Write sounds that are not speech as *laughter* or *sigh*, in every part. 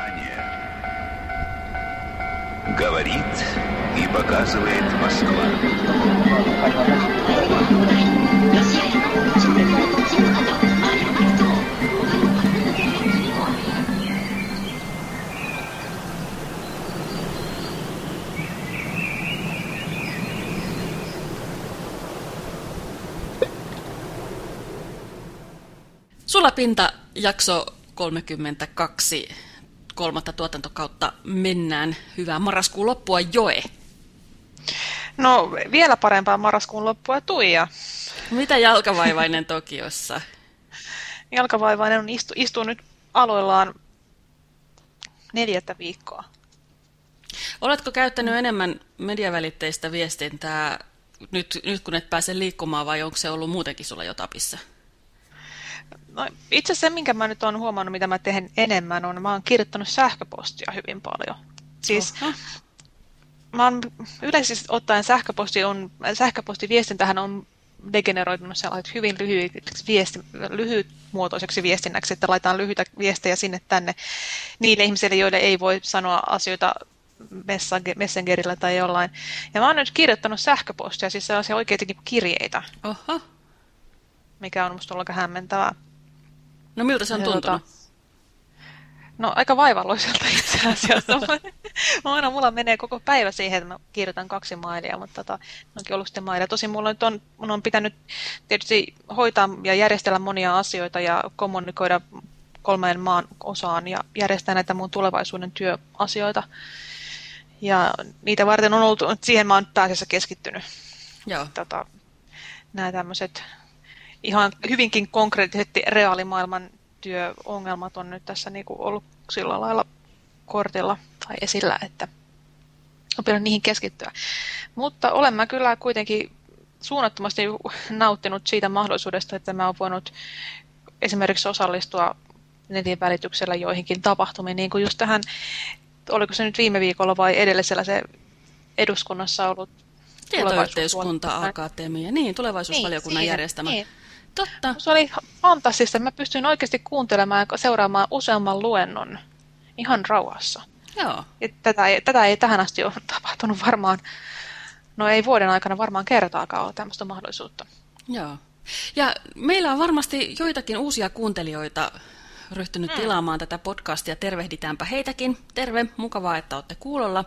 Внимание! Говорит и показывает Москва. Sulapinta jakso 32 kolmatta tuotantokautta mennään. Hyvää marraskuun loppua Joe. No vielä parempaa marraskuun loppua Tuija. Mitä jalkavaivainen Tokiossa? Jalkavaivainen on istu, istuu nyt aloillaan neljättä viikkoa. Oletko käyttänyt enemmän mediavälitteistä viestintää nyt, nyt kun et pääse liikkumaan vai onko se ollut muutenkin sulla jo tapissa? No, itse se, minkä mä nyt olen huomannut, mitä mä teen enemmän, on, mä oon kirjoittanut sähköpostia hyvin paljon. Siis Oho. mä oon yleisesti ottaen sähköposti on, sähköpostiviestintähän on degeneroitunut sellaiset hyvin lyhyiksi viesti, lyhytmuotoiseksi viestinnäksi, että laitetaan lyhyitä viestejä sinne tänne niille ihmisille, joille ei voi sanoa asioita Messengerillä tai jollain. Ja mä oon nyt kirjoittanut sähköpostia, siis sellaisia oikeita kirjeitä. Oho. Mikä on musta aika hämmentävää. No miltä se on tuntunut? No aika vaivalloiselta *laughs* itse asiassa. *laughs* aina mulla menee koko päivä siihen, että mä kirjoitan kaksi mailia, mutta tota, onkin ollut sitten mailia. Tosin mulla nyt on, mun on pitänyt tietysti hoitaa ja järjestellä monia asioita ja kommunikoida kolmeen maan osaan ja järjestää näitä mun tulevaisuuden työasioita. Ja niitä varten on ollut, siihen mä oon pääasiassa keskittynyt. Joo. Tota, nämä tämmöiset ihan hyvinkin konkreettisesti reaalimaailman työongelmat on nyt tässä niin kuin ollut sillä lailla kortilla tai esillä, että on pitänyt niihin keskittyä. Mutta olen mä kyllä kuitenkin suunnattomasti nauttinut siitä mahdollisuudesta, että mä oon voinut esimerkiksi osallistua netin välityksellä joihinkin tapahtumiin, niin kuin just tähän, oliko se nyt viime viikolla vai edellisellä se eduskunnassa ollut Tietoyhteiskunta-akatemia, niin, tulevaisuusvaliokunnan niin, järjestämä. Niin. Totta. Se oli fantastista. Mä pystyin oikeasti kuuntelemaan ja seuraamaan useamman luennon ihan rauhassa. Joo. Ja tätä, ei, tätä ei tähän asti ole tapahtunut varmaan, no ei vuoden aikana varmaan kertaakaan ole tämmöistä mahdollisuutta. Joo. Ja meillä on varmasti joitakin uusia kuuntelijoita ryhtynyt hmm. tilaamaan tätä podcastia. Tervehditäänpä heitäkin. Terve, mukavaa, että olette kuulolla.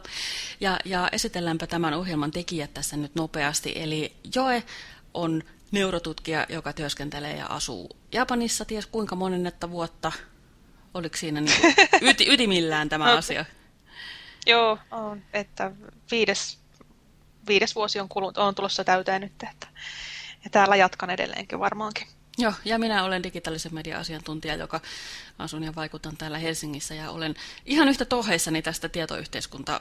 Ja, ja esitelläänpä tämän ohjelman tekijät tässä nyt nopeasti. Eli Joe on neurotutkija, joka työskentelee ja asuu Japanissa, ties kuinka monennetta vuotta. Oliko siinä niin *laughs* yti, ytimillään tämä no, asia? Joo, on, että viides, viides vuosi on, kulut, on tulossa täyteen nyt, että ja täällä jatkan edelleenkin varmaankin. Joo, ja minä olen digitaalisen median asiantuntija, joka asun ja vaikutan täällä Helsingissä ja olen ihan yhtä toheissani tästä tietoyhteiskunta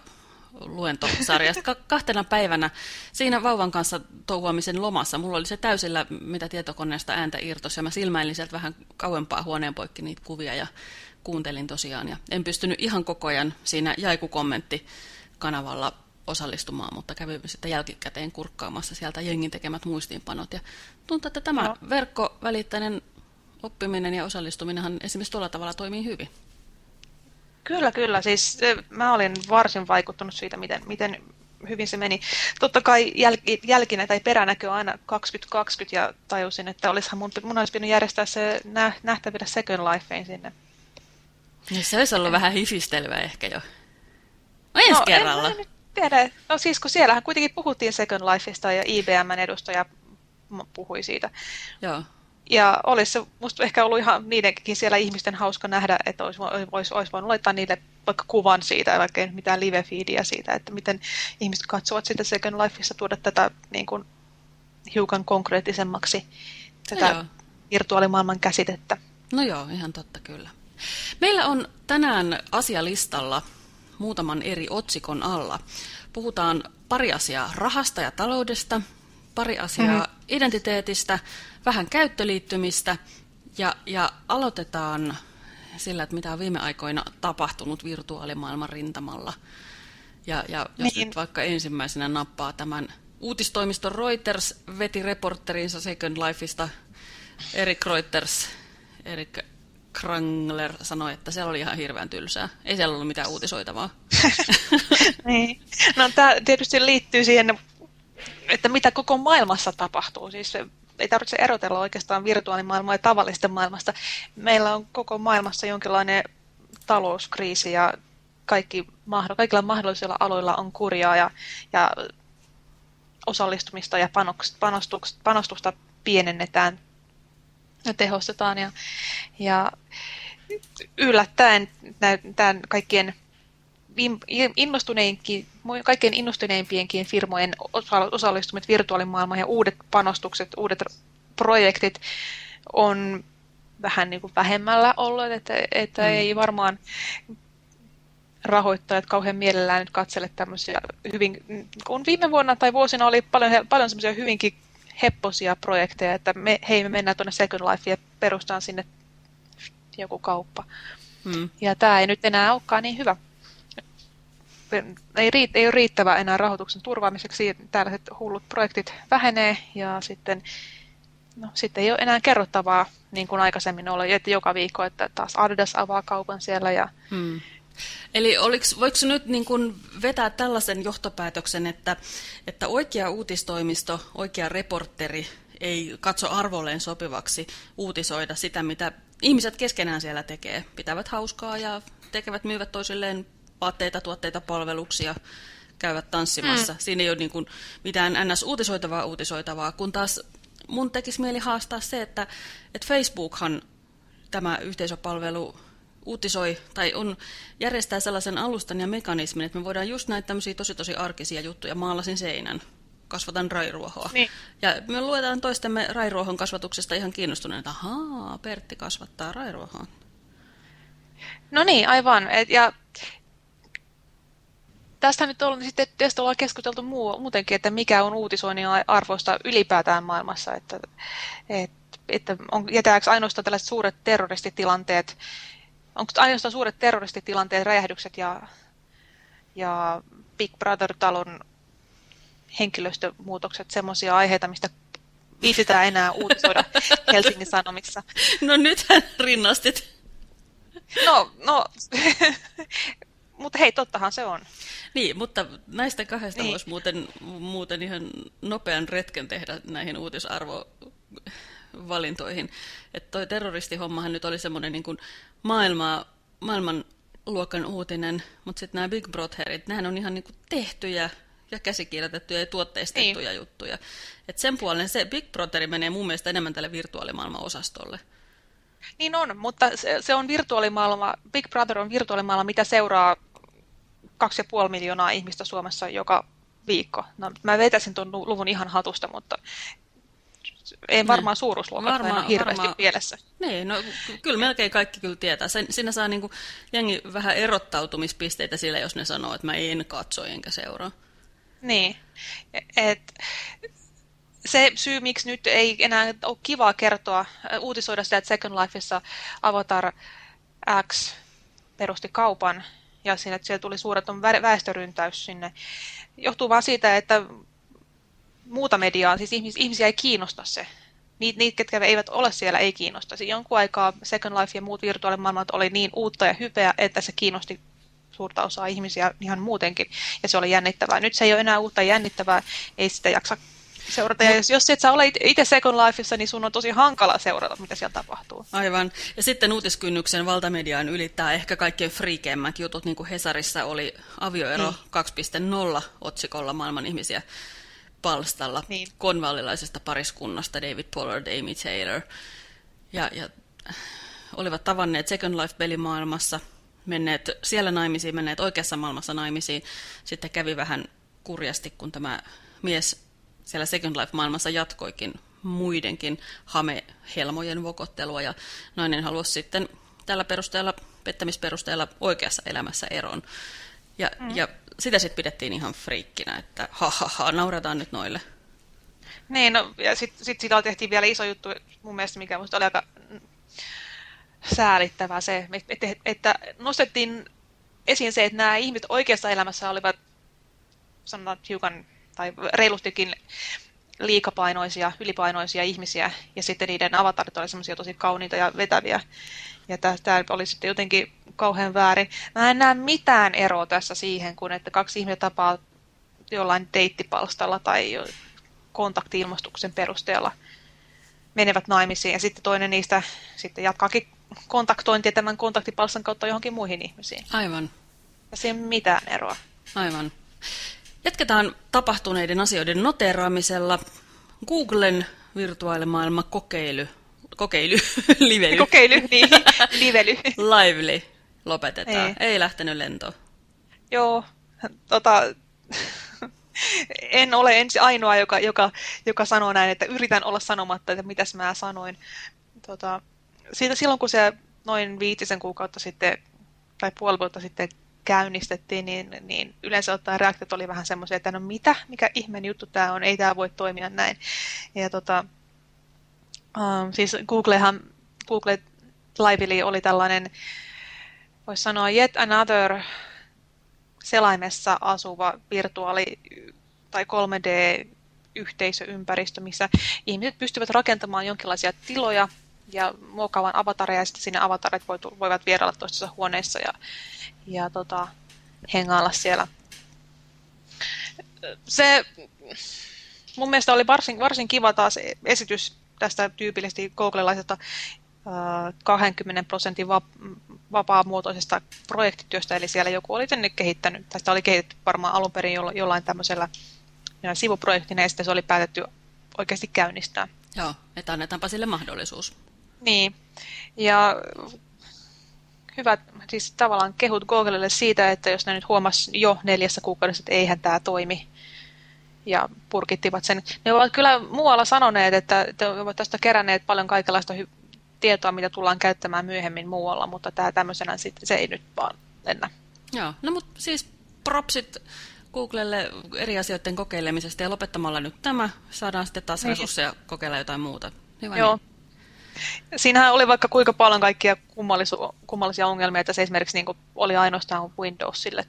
luentosarjasta kahtena päivänä siinä vauvan kanssa touhuamisen lomassa. Mulla oli se täysillä, mitä tietokoneesta ääntä irtosi, ja mä silmäilin sieltä vähän kauempaa huoneen poikki niitä kuvia ja kuuntelin tosiaan. Ja en pystynyt ihan koko ajan siinä jaiku-kommentti kanavalla osallistumaan, mutta kävin sitten jälkikäteen kurkkaamassa sieltä jengin tekemät muistiinpanot. Ja tuntuu, että tämä no. verkkovälittäinen oppiminen ja osallistuminenhan esimerkiksi tuolla tavalla toimii hyvin. Kyllä, kyllä. Siis mä olin varsin vaikuttunut siitä, miten, miten hyvin se meni. Totta kai jäl, jälkinen tai peränäkö aina 2020 ja tajusin, että olisihan mun, mun olisi pitänyt järjestää se nä, nähtävillä Second Lifein sinne. Ja se olisi ollut vähän hifistelyä ehkä jo. No ensi no, kerralla. En, en tiedä. No siis kun siellähän kuitenkin puhuttiin Second Lifeista ja IBMn edustaja puhui siitä. Joo. Ja olisi se musta ehkä ollut ihan niidenkin siellä ihmisten hauska nähdä, että olisi, olisi, olisi voinut laittaa niille vaikka kuvan siitä, vaikka ei mitään live-feedia siitä, että miten ihmiset katsovat sitä Second Lifeissa tuoda tätä niin kuin, hiukan konkreettisemmaksi, tätä no virtuaalimaailman käsitettä. No joo, ihan totta kyllä. Meillä on tänään asialistalla muutaman eri otsikon alla. Puhutaan pari asiaa rahasta ja taloudesta, pari asiaa mm-hmm. identiteetistä, vähän käyttöliittymistä ja, ja aloitetaan sillä, että mitä on viime aikoina tapahtunut virtuaalimaailman rintamalla. Ja, ja jos niin. nyt vaikka ensimmäisenä nappaa tämän uutistoimiston Reuters veti reporterinsa Second Lifeista, Erik Reuters, Erik Krangler sanoi, että siellä oli ihan hirveän tylsää. Ei siellä ollut mitään uutisoitavaa. *laughs* niin. No tämä tietysti liittyy siihen, että mitä koko maailmassa tapahtuu. Siis ei tarvitse erotella oikeastaan virtuaalimaailmaa ja tavallista maailmasta. Meillä on koko maailmassa jonkinlainen talouskriisi ja kaikki, kaikilla mahdollisilla aloilla on kurjaa ja, ja osallistumista ja panostusta, panostusta pienennetään ja tehostetaan. Ja, ja yllättäen tämän kaikkien innostuneinkin, kaikkein innostuneimpien firmojen osallistumit virtuaalimaailmaan ja uudet panostukset, uudet projektit on vähän niin kuin vähemmällä ollut, että, että mm. ei varmaan rahoittajat kauhean mielellään nyt katsele tämmöisiä hyvin, kun viime vuonna tai vuosina oli paljon, paljon semmoisia hyvinkin hepposia projekteja, että me, hei me mennään tuonne Second Life ja perustaan sinne joku kauppa. Hmm. Ja tämä ei nyt enää olekaan niin hyvä. Ei, riit, ei ole riittävä enää rahoituksen turvaamiseksi. Tällaiset hullut projektit vähenee ja sitten, no, sitten ei ole enää kerrottavaa niin kuin aikaisemmin oli, että joka viikko, että taas Adidas avaa kaupan siellä ja hmm. Eli oliks, voiko nyt niin kun vetää tällaisen johtopäätöksen, että, että oikea uutistoimisto, oikea reporteri ei katso arvolleen sopivaksi uutisoida sitä, mitä ihmiset keskenään siellä tekee. Pitävät hauskaa ja tekevät, myyvät toisilleen vaatteita, tuotteita, palveluksia, käyvät tanssimassa. Mm. Siinä ei ole niin kuin mitään ns-uutisoitavaa uutisoitavaa, kun taas mun tekisi mieli haastaa se, että, että Facebookhan tämä yhteisöpalvelu uutisoi tai on, järjestää sellaisen alustan ja mekanismin, että me voidaan just näitä tämmöisiä tosi tosi arkisia juttuja, maalasin seinän, kasvatan rairuohoa. Niin. Ja me luetaan toistemme rairuohon kasvatuksesta ihan kiinnostuneena, että ahaa, Pertti kasvattaa rairuohoa. No niin, aivan. Et, ja tästä nyt on sitten tästä ollaan keskusteltu muu, muutenkin, että mikä on uutisoinnin arvoista ylipäätään maailmassa, että, että, että on, jätääkö ainoastaan tällaiset suuret terroristitilanteet onko ainoastaan suuret terroristitilanteet, räjähdykset ja, ja Big Brother-talon henkilöstömuutokset semmoisia aiheita, mistä viisitään enää uutisoida *laughs* Helsingin Sanomissa. No nythän rinnastit. No, no mutta hei, tottahan se on. Niin, mutta näistä kahdesta niin. voisi muuten, muuten ihan nopean retken tehdä näihin uutisarvo valintoihin. Että toi terroristihommahan nyt oli semmoinen niin kuin maailmaa, maailman luokan uutinen, mutta sitten nämä Big Brotherit, nehän on ihan niin kuin tehtyjä ja käsikirjoitettuja ja tuotteistettuja niin. juttuja. Et sen puolen se Big Brotheri menee mun mielestä enemmän tälle virtuaalimaailman osastolle. Niin on, mutta se, se on virtuaalimaailma, Big Brother on virtuaalimaailma, mitä seuraa 2,5 miljoonaa ihmistä Suomessa joka viikko. No, mä vetäisin tuon luvun ihan hatusta, mutta ei varmaan suuruusluokat varmaan, aina hirveästi varmaan, mielessä. Niin, no kyllä melkein kaikki kyllä tietää. Sen, siinä saa niinku jengi vähän erottautumispisteitä sillä, jos ne sanoo, että mä en katso enkä seuraa. Niin, et, se syy, miksi nyt ei enää ole kivaa kertoa, uutisoida sitä, että Second Lifeissa Avatar X perusti kaupan ja siinä, että siellä tuli suureton väestöryntäys sinne, johtuu vaan siitä, että muuta mediaa, siis ihmis, ihmisiä ei kiinnosta se. Niitä, niitä, ketkä eivät ole siellä, ei kiinnostaisi. Jonkun aikaa Second Life ja muut virtuaalimaailmat oli niin uutta ja hypeä, että se kiinnosti suurta osaa ihmisiä ihan muutenkin, ja se oli jännittävää. Nyt se ei ole enää uutta jännittävää, ei sitä jaksa seurata. Ja jos, jos et sä ole itse Second Lifeissa, niin sun on tosi hankala seurata, mitä siellä tapahtuu. Aivan. Ja sitten uutiskynnyksen valtamediaan ylittää ehkä kaikkein friikeimmät jutut, niin kuin Hesarissa oli avioero niin. 2.0 otsikolla maailman ihmisiä palstalla niin. konvallilaisesta pariskunnasta David Pollard, Amy Taylor. Ja, ja olivat tavanneet Second Life-pelimaailmassa, menneet siellä naimisiin, menneet oikeassa maailmassa naimisiin. Sitten kävi vähän kurjasti, kun tämä mies siellä Second Life-maailmassa jatkoikin muidenkin hame-helmojen vokottelua, ja nainen halusi sitten tällä perusteella, pettämisperusteella oikeassa elämässä eron. Ja, mm. ja sitä sitten pidettiin ihan friikkinä, että ha, ha, ha naurataan nyt noille. Niin, no, ja sitten sit siitä tehtiin vielä iso juttu mun mielestä, mikä musta oli aika säälittävää se, että, että nostettiin esiin se, että nämä ihmiset oikeassa elämässä olivat sanotaan hiukan tai reilustikin liikapainoisia, ylipainoisia ihmisiä, ja sitten niiden avatarit olivat semmoisia tosi kauniita ja vetäviä. Ja tämä oli sitten jotenkin kauhean väärin. Mä en näe mitään eroa tässä siihen, kun että kaksi ihmistä tapaa jollain deittipalstalla tai kontaktiilmastuksen perusteella menevät naimisiin ja sitten toinen niistä sitten jatkaakin kontaktointia tämän kontaktipalstan kautta johonkin muihin ihmisiin. Aivan. Ja siihen mitään eroa. Aivan. Jatketaan tapahtuneiden asioiden noteraamisella. Googlen virtuaalimaailma kokeilu, kokeilu, *laughs* lively. Kokeilu, niin, *laughs* lively. Lively lopetetaan. Ei, Ei lähtenyt lentoon. Joo, tota, en ole ensi ainoa, joka, joka, joka sanoo näin, että yritän olla sanomatta, että mitäs mä sanoin. Tota, siitä silloin, kun se noin viitisen kuukautta sitten, tai puoli vuotta sitten käynnistettiin, niin, niin yleensä ottaen reaktiot oli vähän semmoisia, että no mitä, mikä ihmeen juttu tämä on, ei tämä voi toimia näin. Ja tota, um, siis Googlehan, Google Lively oli tällainen, voisi sanoa yet another selaimessa asuva virtuaali tai 3D-yhteisöympäristö, missä ihmiset pystyvät rakentamaan jonkinlaisia tiloja ja muokkaavan avatareja, ja sitten sinne avatarit voivat vierailla toisessa huoneessa ja, ja tota, hengailla siellä. Se mun mielestä oli varsin, varsin kiva taas esitys tästä tyypillisesti googlelaisesta 20 prosentin vapaamuotoisesta projektityöstä, eli siellä joku oli tänne kehittänyt, tästä oli kehitetty varmaan alun perin jollain tämmöisellä sivuprojektina, ja sitten se oli päätetty oikeasti käynnistää. Joo, että annetaanpa sille mahdollisuus. Niin, ja hyvät, siis tavallaan kehut Googlelle siitä, että jos ne nyt huomas jo neljässä kuukaudessa, että eihän tämä toimi, ja purkittivat sen. Ne ovat kyllä muualla sanoneet, että, että ovat tästä keränneet paljon kaikenlaista tietoa, mitä tullaan käyttämään myöhemmin muualla, mutta tämä tämmöisenä sit, se ei nyt vaan lennä. Joo, no mutta siis propsit Googlelle eri asioiden kokeilemisesta ja lopettamalla nyt tämä, saadaan sitten taas niin. resursseja kokeilla jotain muuta. Hyvä Joo. Niin. Siinähän oli vaikka kuinka paljon kaikkia kummallisia ongelmia, että se esimerkiksi niin oli ainoastaan Windowsille.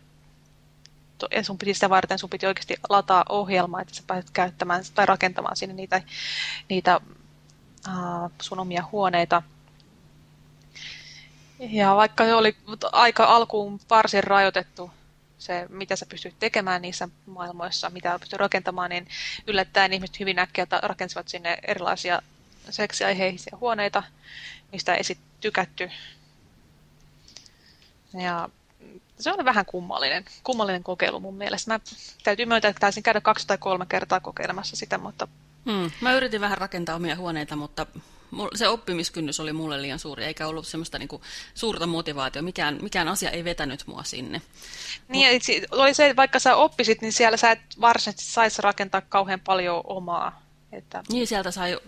Ja sun piti sitä varten, sun piti oikeasti lataa ohjelmaa, että sä pääset käyttämään tai rakentamaan sinne niitä, niitä uh, sun omia huoneita. Ja vaikka se oli aika alkuun varsin rajoitettu se, mitä sä pystyt tekemään niissä maailmoissa, mitä pystyt rakentamaan, niin yllättäen ihmiset hyvin äkkiä rakensivat sinne erilaisia seksiaiheisia huoneita, mistä ei sitten tykätty. Ja se oli vähän kummallinen, kummallinen kokeilu mun mielestä. Mä täytyy myöntää, että taisin käydä kaksi tai kolme kertaa kokeilemassa sitä, mutta... Hmm. Mä yritin vähän rakentaa omia huoneita, mutta se oppimiskynnys oli mulle liian suuri, eikä ollut semmoista niin kuin, suurta motivaatiota. Mikään, mikään asia ei vetänyt mua sinne. Niin, Mut... oli se, että vaikka sä oppisit, niin siellä sä et varsinaisesti saisi rakentaa kauhean paljon omaa. Että... Niin, sieltä sai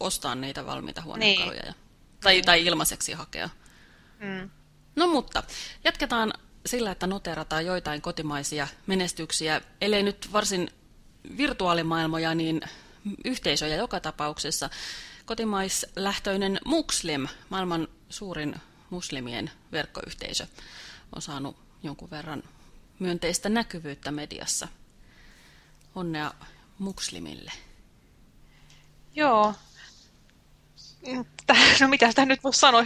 ostaa niitä valmiita huonekaluja. Niin. Ja, tai, niin. tai ilmaiseksi hakea. Mm. No mutta, jatketaan sillä, että noterataan joitain kotimaisia menestyksiä, ellei nyt varsin virtuaalimaailmoja, niin yhteisöjä joka tapauksessa. Kotimaislähtöinen Muslim, maailman suurin muslimien verkkoyhteisö, on saanut jonkun verran myönteistä näkyvyyttä mediassa. Onnea muslimille. Joo, *laughs* no mitä sitä nyt voisi sanoa,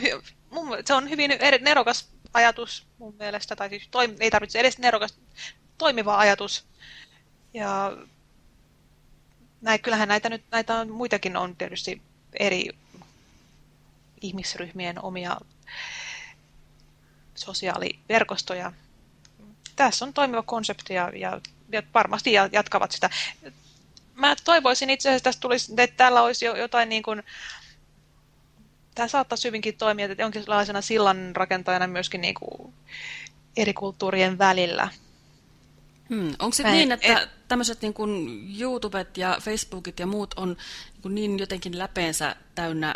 se on hyvin nerokas ajatus mun mielestä, tai siis toim, ei tarvitse edes nerokas, toimiva ajatus. Ja näin, kyllähän näitä nyt, näitä on, muitakin on tietysti eri ihmisryhmien omia sosiaaliverkostoja. Tässä on toimiva konsepti ja, ja, ja varmasti jatkavat sitä. Mä toivoisin itse asiassa, että, tulisi, että täällä olisi jotain niin kuin, tämä saattaisi hyvinkin toimia että jonkinlaisena sillan rakentajana myöskin niin kuin eri kulttuurien välillä. Hmm. Onko se niin, että et, tämmöiset niin kuin YouTubet ja Facebookit ja muut on niin, niin jotenkin läpeensä täynnä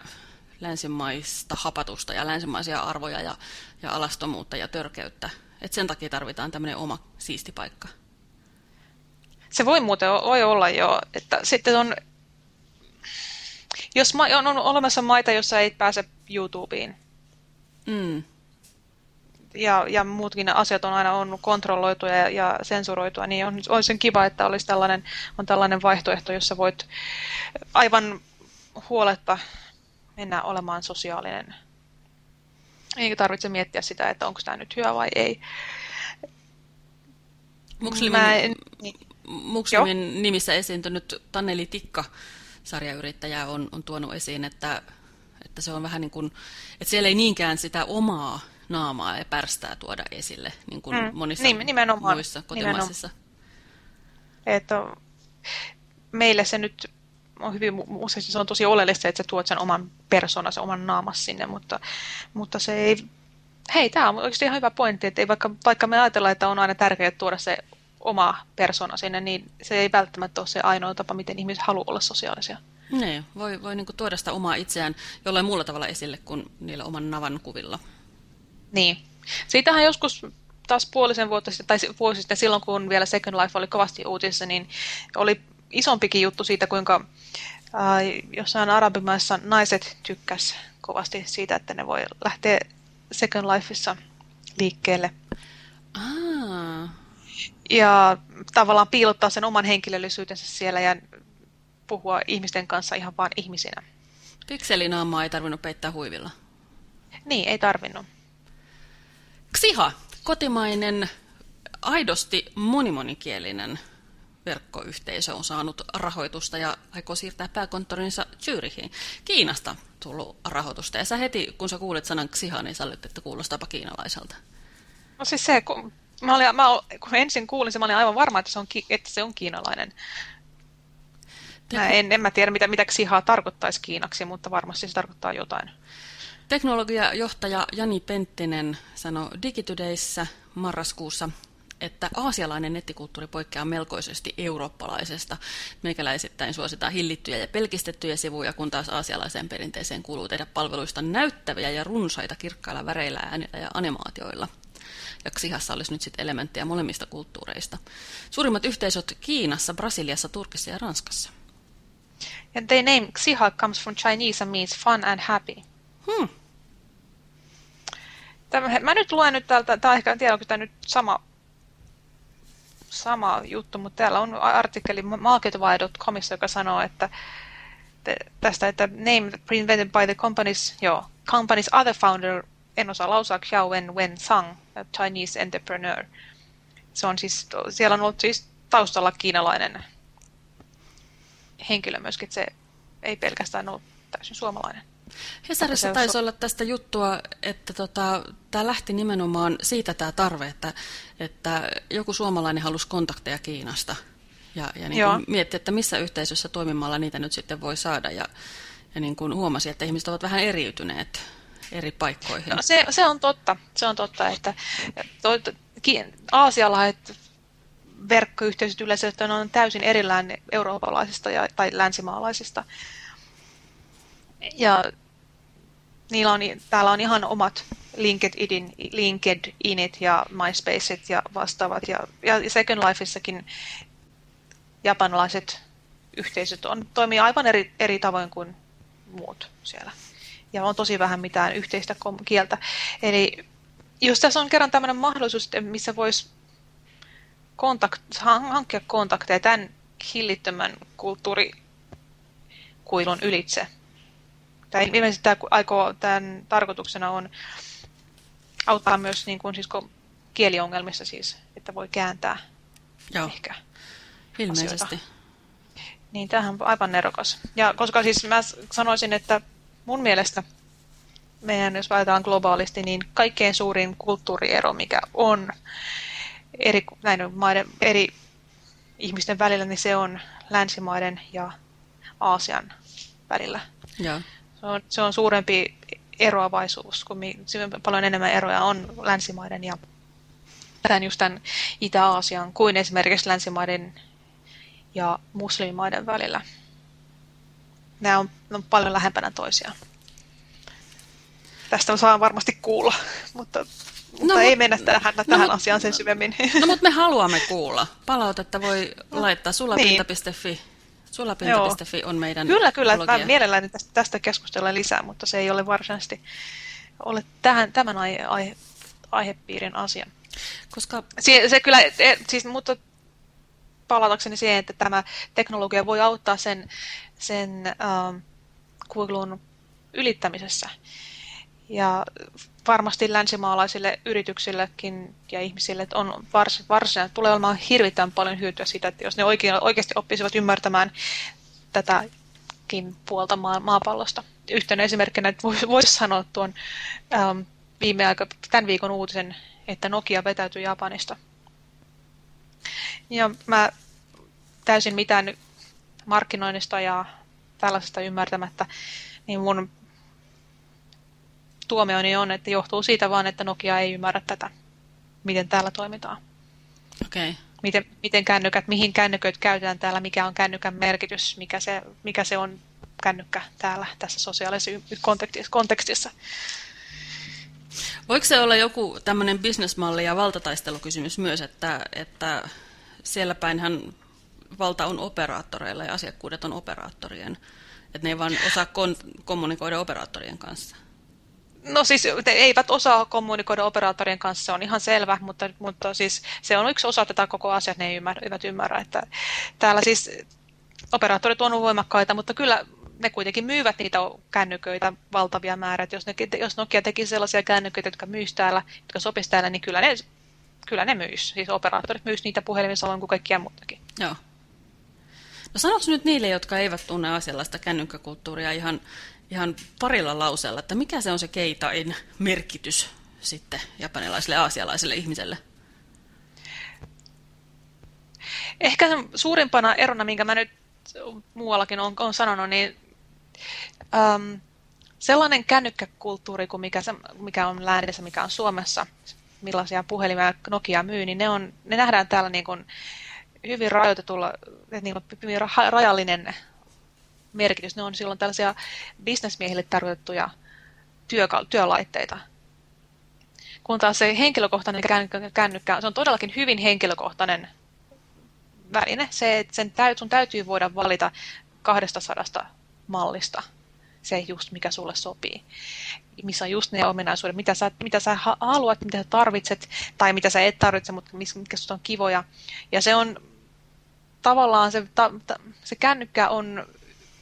länsimaista hapatusta ja länsimaisia arvoja ja, ja alastomuutta ja törkeyttä, että sen takia tarvitaan tämmöinen oma siisti paikka? Se voi muuten voi olla jo, että sitten on jos ma- on, on olemassa maita, joissa ei pääse YouTubeen, mm. ja, ja muutkin asiat on aina on kontrolloituja ja, ja sensuroitua, niin on, on sen kiva, että olisi tällainen, on tällainen vaihtoehto, jossa voit aivan huoletta mennä olemaan sosiaalinen Ei tarvitse miettiä sitä, että onko tämä nyt hyvä vai ei. Mukslimin, en, niin. Mukslimin nimissä esiintynyt Tanneli Tikka, sarjayrittäjä, on, on tuonut esiin, että, että se on vähän niin kuin, että siellä ei niinkään sitä omaa naamaa ja pärstää tuoda esille, niin kuin mm. monissa nimenomaan, muissa kotimaisissa. Että meille se nyt on hyvin, usein se on tosi oleellista, että sä tuot sen oman persoonan, sen oman naamas sinne, mutta, mutta se ei, hei, tämä on oikeasti ihan hyvä pointti, että ei vaikka, vaikka me ajatellaan, että on aina tärkeää tuoda se oma persona sinne, niin se ei välttämättä ole se ainoa tapa, miten ihmiset haluaa olla sosiaalisia. Ne, voi, voi niin tuoda sitä omaa itseään jollain muulla tavalla esille kuin niillä oman navan kuvilla. Niin. Siitähän joskus taas puolisen vuotta sitten, tai vuosi sitten silloin, kun vielä Second Life oli kovasti uutisissa, niin oli isompikin juttu siitä, kuinka ää, jossain arabimaissa naiset tykkäs kovasti siitä, että ne voi lähteä Second Lifeissa liikkeelle. Ah. Ja tavallaan piilottaa sen oman henkilöllisyytensä siellä ja puhua ihmisten kanssa ihan vain ihmisinä. Pikselinaamaa ei tarvinnut peittää huivilla. Niin, ei tarvinnut. Ksiha, kotimainen, aidosti monimonikielinen verkkoyhteisö on saanut rahoitusta ja aikoo siirtää pääkonttorinsa Zyrihiin. Kiinasta tullut rahoitusta. Ja sä heti, kun sä kuulit sanan Xiha, niin sä olet, että kuulostaapa kiinalaiselta. No siis se, kun, mä olin, mä, kun ensin kuulin se, mä olin aivan varma, että se on, että se on kiinalainen. Mä en, en mä tiedä, mitä, mitä Xiha tarkoittaisi kiinaksi, mutta varmasti se tarkoittaa jotain. Teknologiajohtaja Jani Penttinen sanoi Digitodayssä marraskuussa, että aasialainen nettikulttuuri poikkeaa melkoisesti eurooppalaisesta. Meikäläisittäin suositaan hillittyjä ja pelkistettyjä sivuja, kun taas aasialaiseen perinteeseen kuuluu tehdä palveluista näyttäviä ja runsaita kirkkailla väreillä, äänillä ja animaatioilla. Ja Xihassa olisi nyt sitten elementtejä molemmista kulttuureista. Suurimmat yhteisöt Kiinassa, Brasiliassa, Turkissa ja Ranskassa. And the name Xiha comes from Chinese and means fun and happy. Hmm. Tämä, mä nyt luen nyt täältä, tai ehkä en tiedä, onko tämä nyt sama, sama juttu, mutta täällä on artikkeli marketwire.comissa, joka sanoo, että tästä, että name invented by the company's, joo, company's other founder, en osaa lausua, Xiao Wen Wen Sang, Chinese entrepreneur. Se on siis, siellä on ollut siis taustalla kiinalainen henkilö myöskin, se ei pelkästään ole täysin suomalainen. Hesarissa taisi olla tästä juttua, että tota, tämä lähti nimenomaan siitä tämä tarve, että, että joku suomalainen halusi kontakteja Kiinasta ja, ja niin kuin mietti, että missä yhteisössä toimimalla niitä nyt sitten voi saada ja, ja niin kuin huomasi, että ihmiset ovat vähän eriytyneet eri paikkoihin. No, se, se on totta, se on totta, että to, aasialaiset verkkoyhteisöt yleensä on täysin erillään eurooppalaisista ja, tai länsimaalaisista. Ja niillä on, täällä on ihan omat LinkedIn, LinkedInit ja MySpaceit ja vastaavat. Ja, ja Second Lifeissakin japanilaiset yhteisöt on, toimii aivan eri, eri tavoin kuin muut siellä. Ja on tosi vähän mitään yhteistä kieltä. Eli jos tässä on kerran tämmöinen mahdollisuus, missä voisi kontakt, hankkia kontakteja tämän hillittömän kulttuurikuilun ylitse, tai ilmeisesti tämä aikoo, tämän tarkoituksena on auttaa myös niin kuin, siis kieliongelmissa siis, että voi kääntää Joo. ehkä Ilmeisesti. Asioita. Niin, tämähän on aivan nerokas. Ja koska siis mä sanoisin, että mun mielestä meidän, jos ajatellaan globaalisti, niin kaikkein suurin kulttuuriero, mikä on eri, näin maiden, eri ihmisten välillä, niin se on länsimaiden ja Aasian välillä. Joo. Se on, se on suurempi eroavaisuus, kun paljon enemmän eroja on länsimaiden ja tämän just tämän Itä-Aasian kuin esimerkiksi länsimaiden ja muslimimaiden välillä. Nämä on, on paljon lähempänä toisiaan. Tästä saa varmasti kuulla, *laughs* mutta, mutta no, ei mennä tähän, no, tähän asiaan sen syvemmin. *laughs* No mutta me haluamme kuulla. Palautetta voi no, laittaa sulapinta.fi. Niin. Sulapinta.fi on meidän Kyllä, kyllä. Blogia. Mä mielelläni tästä, tästä keskustella lisää, mutta se ei ole varsinaisesti ole tähän, tämän aihe, aihe, aihepiirin asia. Koska... Se, se kyllä, e, siis, mutta palatakseni siihen, että tämä teknologia voi auttaa sen, sen ähm, ylittämisessä. Ja varmasti länsimaalaisille yrityksillekin ja ihmisille on vars, varsin, tulee olemaan hirvittävän paljon hyötyä siitä, että jos ne oikeasti oppisivat ymmärtämään tätäkin puolta maa, maapallosta. Yhtenä esimerkkinä, että voisi vois sanoa tuon ähm, viime aika, tämän viikon uutisen, että Nokia vetäytyi Japanista. Ja mä täysin mitään markkinoinnista ja tällaisesta ymmärtämättä, niin mun tuomioni on, että johtuu siitä vaan, että Nokia ei ymmärrä tätä, miten täällä toimitaan. Okay. Miten, miten kännykät, mihin kännyköitä käytetään täällä, mikä on kännykän merkitys, mikä se, mikä se on kännykkä täällä tässä sosiaalisessa kontekstissa. Voiko se olla joku tämmöinen bisnesmalli ja valtataistelukysymys myös, että, että siellä päinhän valta on operaattoreilla ja asiakkuudet on operaattorien, että ne ei vaan osaa kon kommunikoida operaattorien kanssa? No siis te eivät osaa kommunikoida operaattorien kanssa, se on ihan selvä, mutta, mutta siis se on yksi osa tätä koko asiaa, ne eivät ymmärrä, että täällä siis operaattorit on voimakkaita, mutta kyllä ne kuitenkin myyvät niitä kännyköitä valtavia määrät. Jos, ne, jos Nokia teki sellaisia kännyköitä, jotka myys täällä, jotka sopisi täällä, niin kyllä ne, kyllä ne myys. Siis operaattorit myys niitä puhelimissa kuin kaikkia muutakin. Joo. No sanoks nyt niille, jotka eivät tunne asialaista kännykkäkulttuuria ihan, ihan parilla lauseella, että mikä se on se keitain merkitys sitten japanilaiselle aasialaiselle ihmiselle? Ehkä suurimpana erona, minkä mä nyt muuallakin on, on sanonut, niin um, sellainen kännykkäkulttuuri kuin mikä, se, mikä on lähdessä, mikä on Suomessa, millaisia puhelimia Nokia myy, niin ne, on, ne nähdään täällä niin kuin hyvin rajoitetulla, niin kuin hyvin rajallinen merkitys. Ne on silloin tällaisia bisnesmiehille tarkoitettuja työ, työlaitteita. Kun taas se henkilökohtainen kännykkä, se on todellakin hyvin henkilökohtainen väline. Se, että sen täyt, sun täytyy voida valita 200 mallista se just, mikä sulle sopii. Missä on just ne ominaisuudet, mitä sä, mitä sä haluat, mitä sä tarvitset, tai mitä sä et tarvitse, mutta mitkä susta on kivoja. Ja se on tavallaan se, ta, ta, se kännykkä on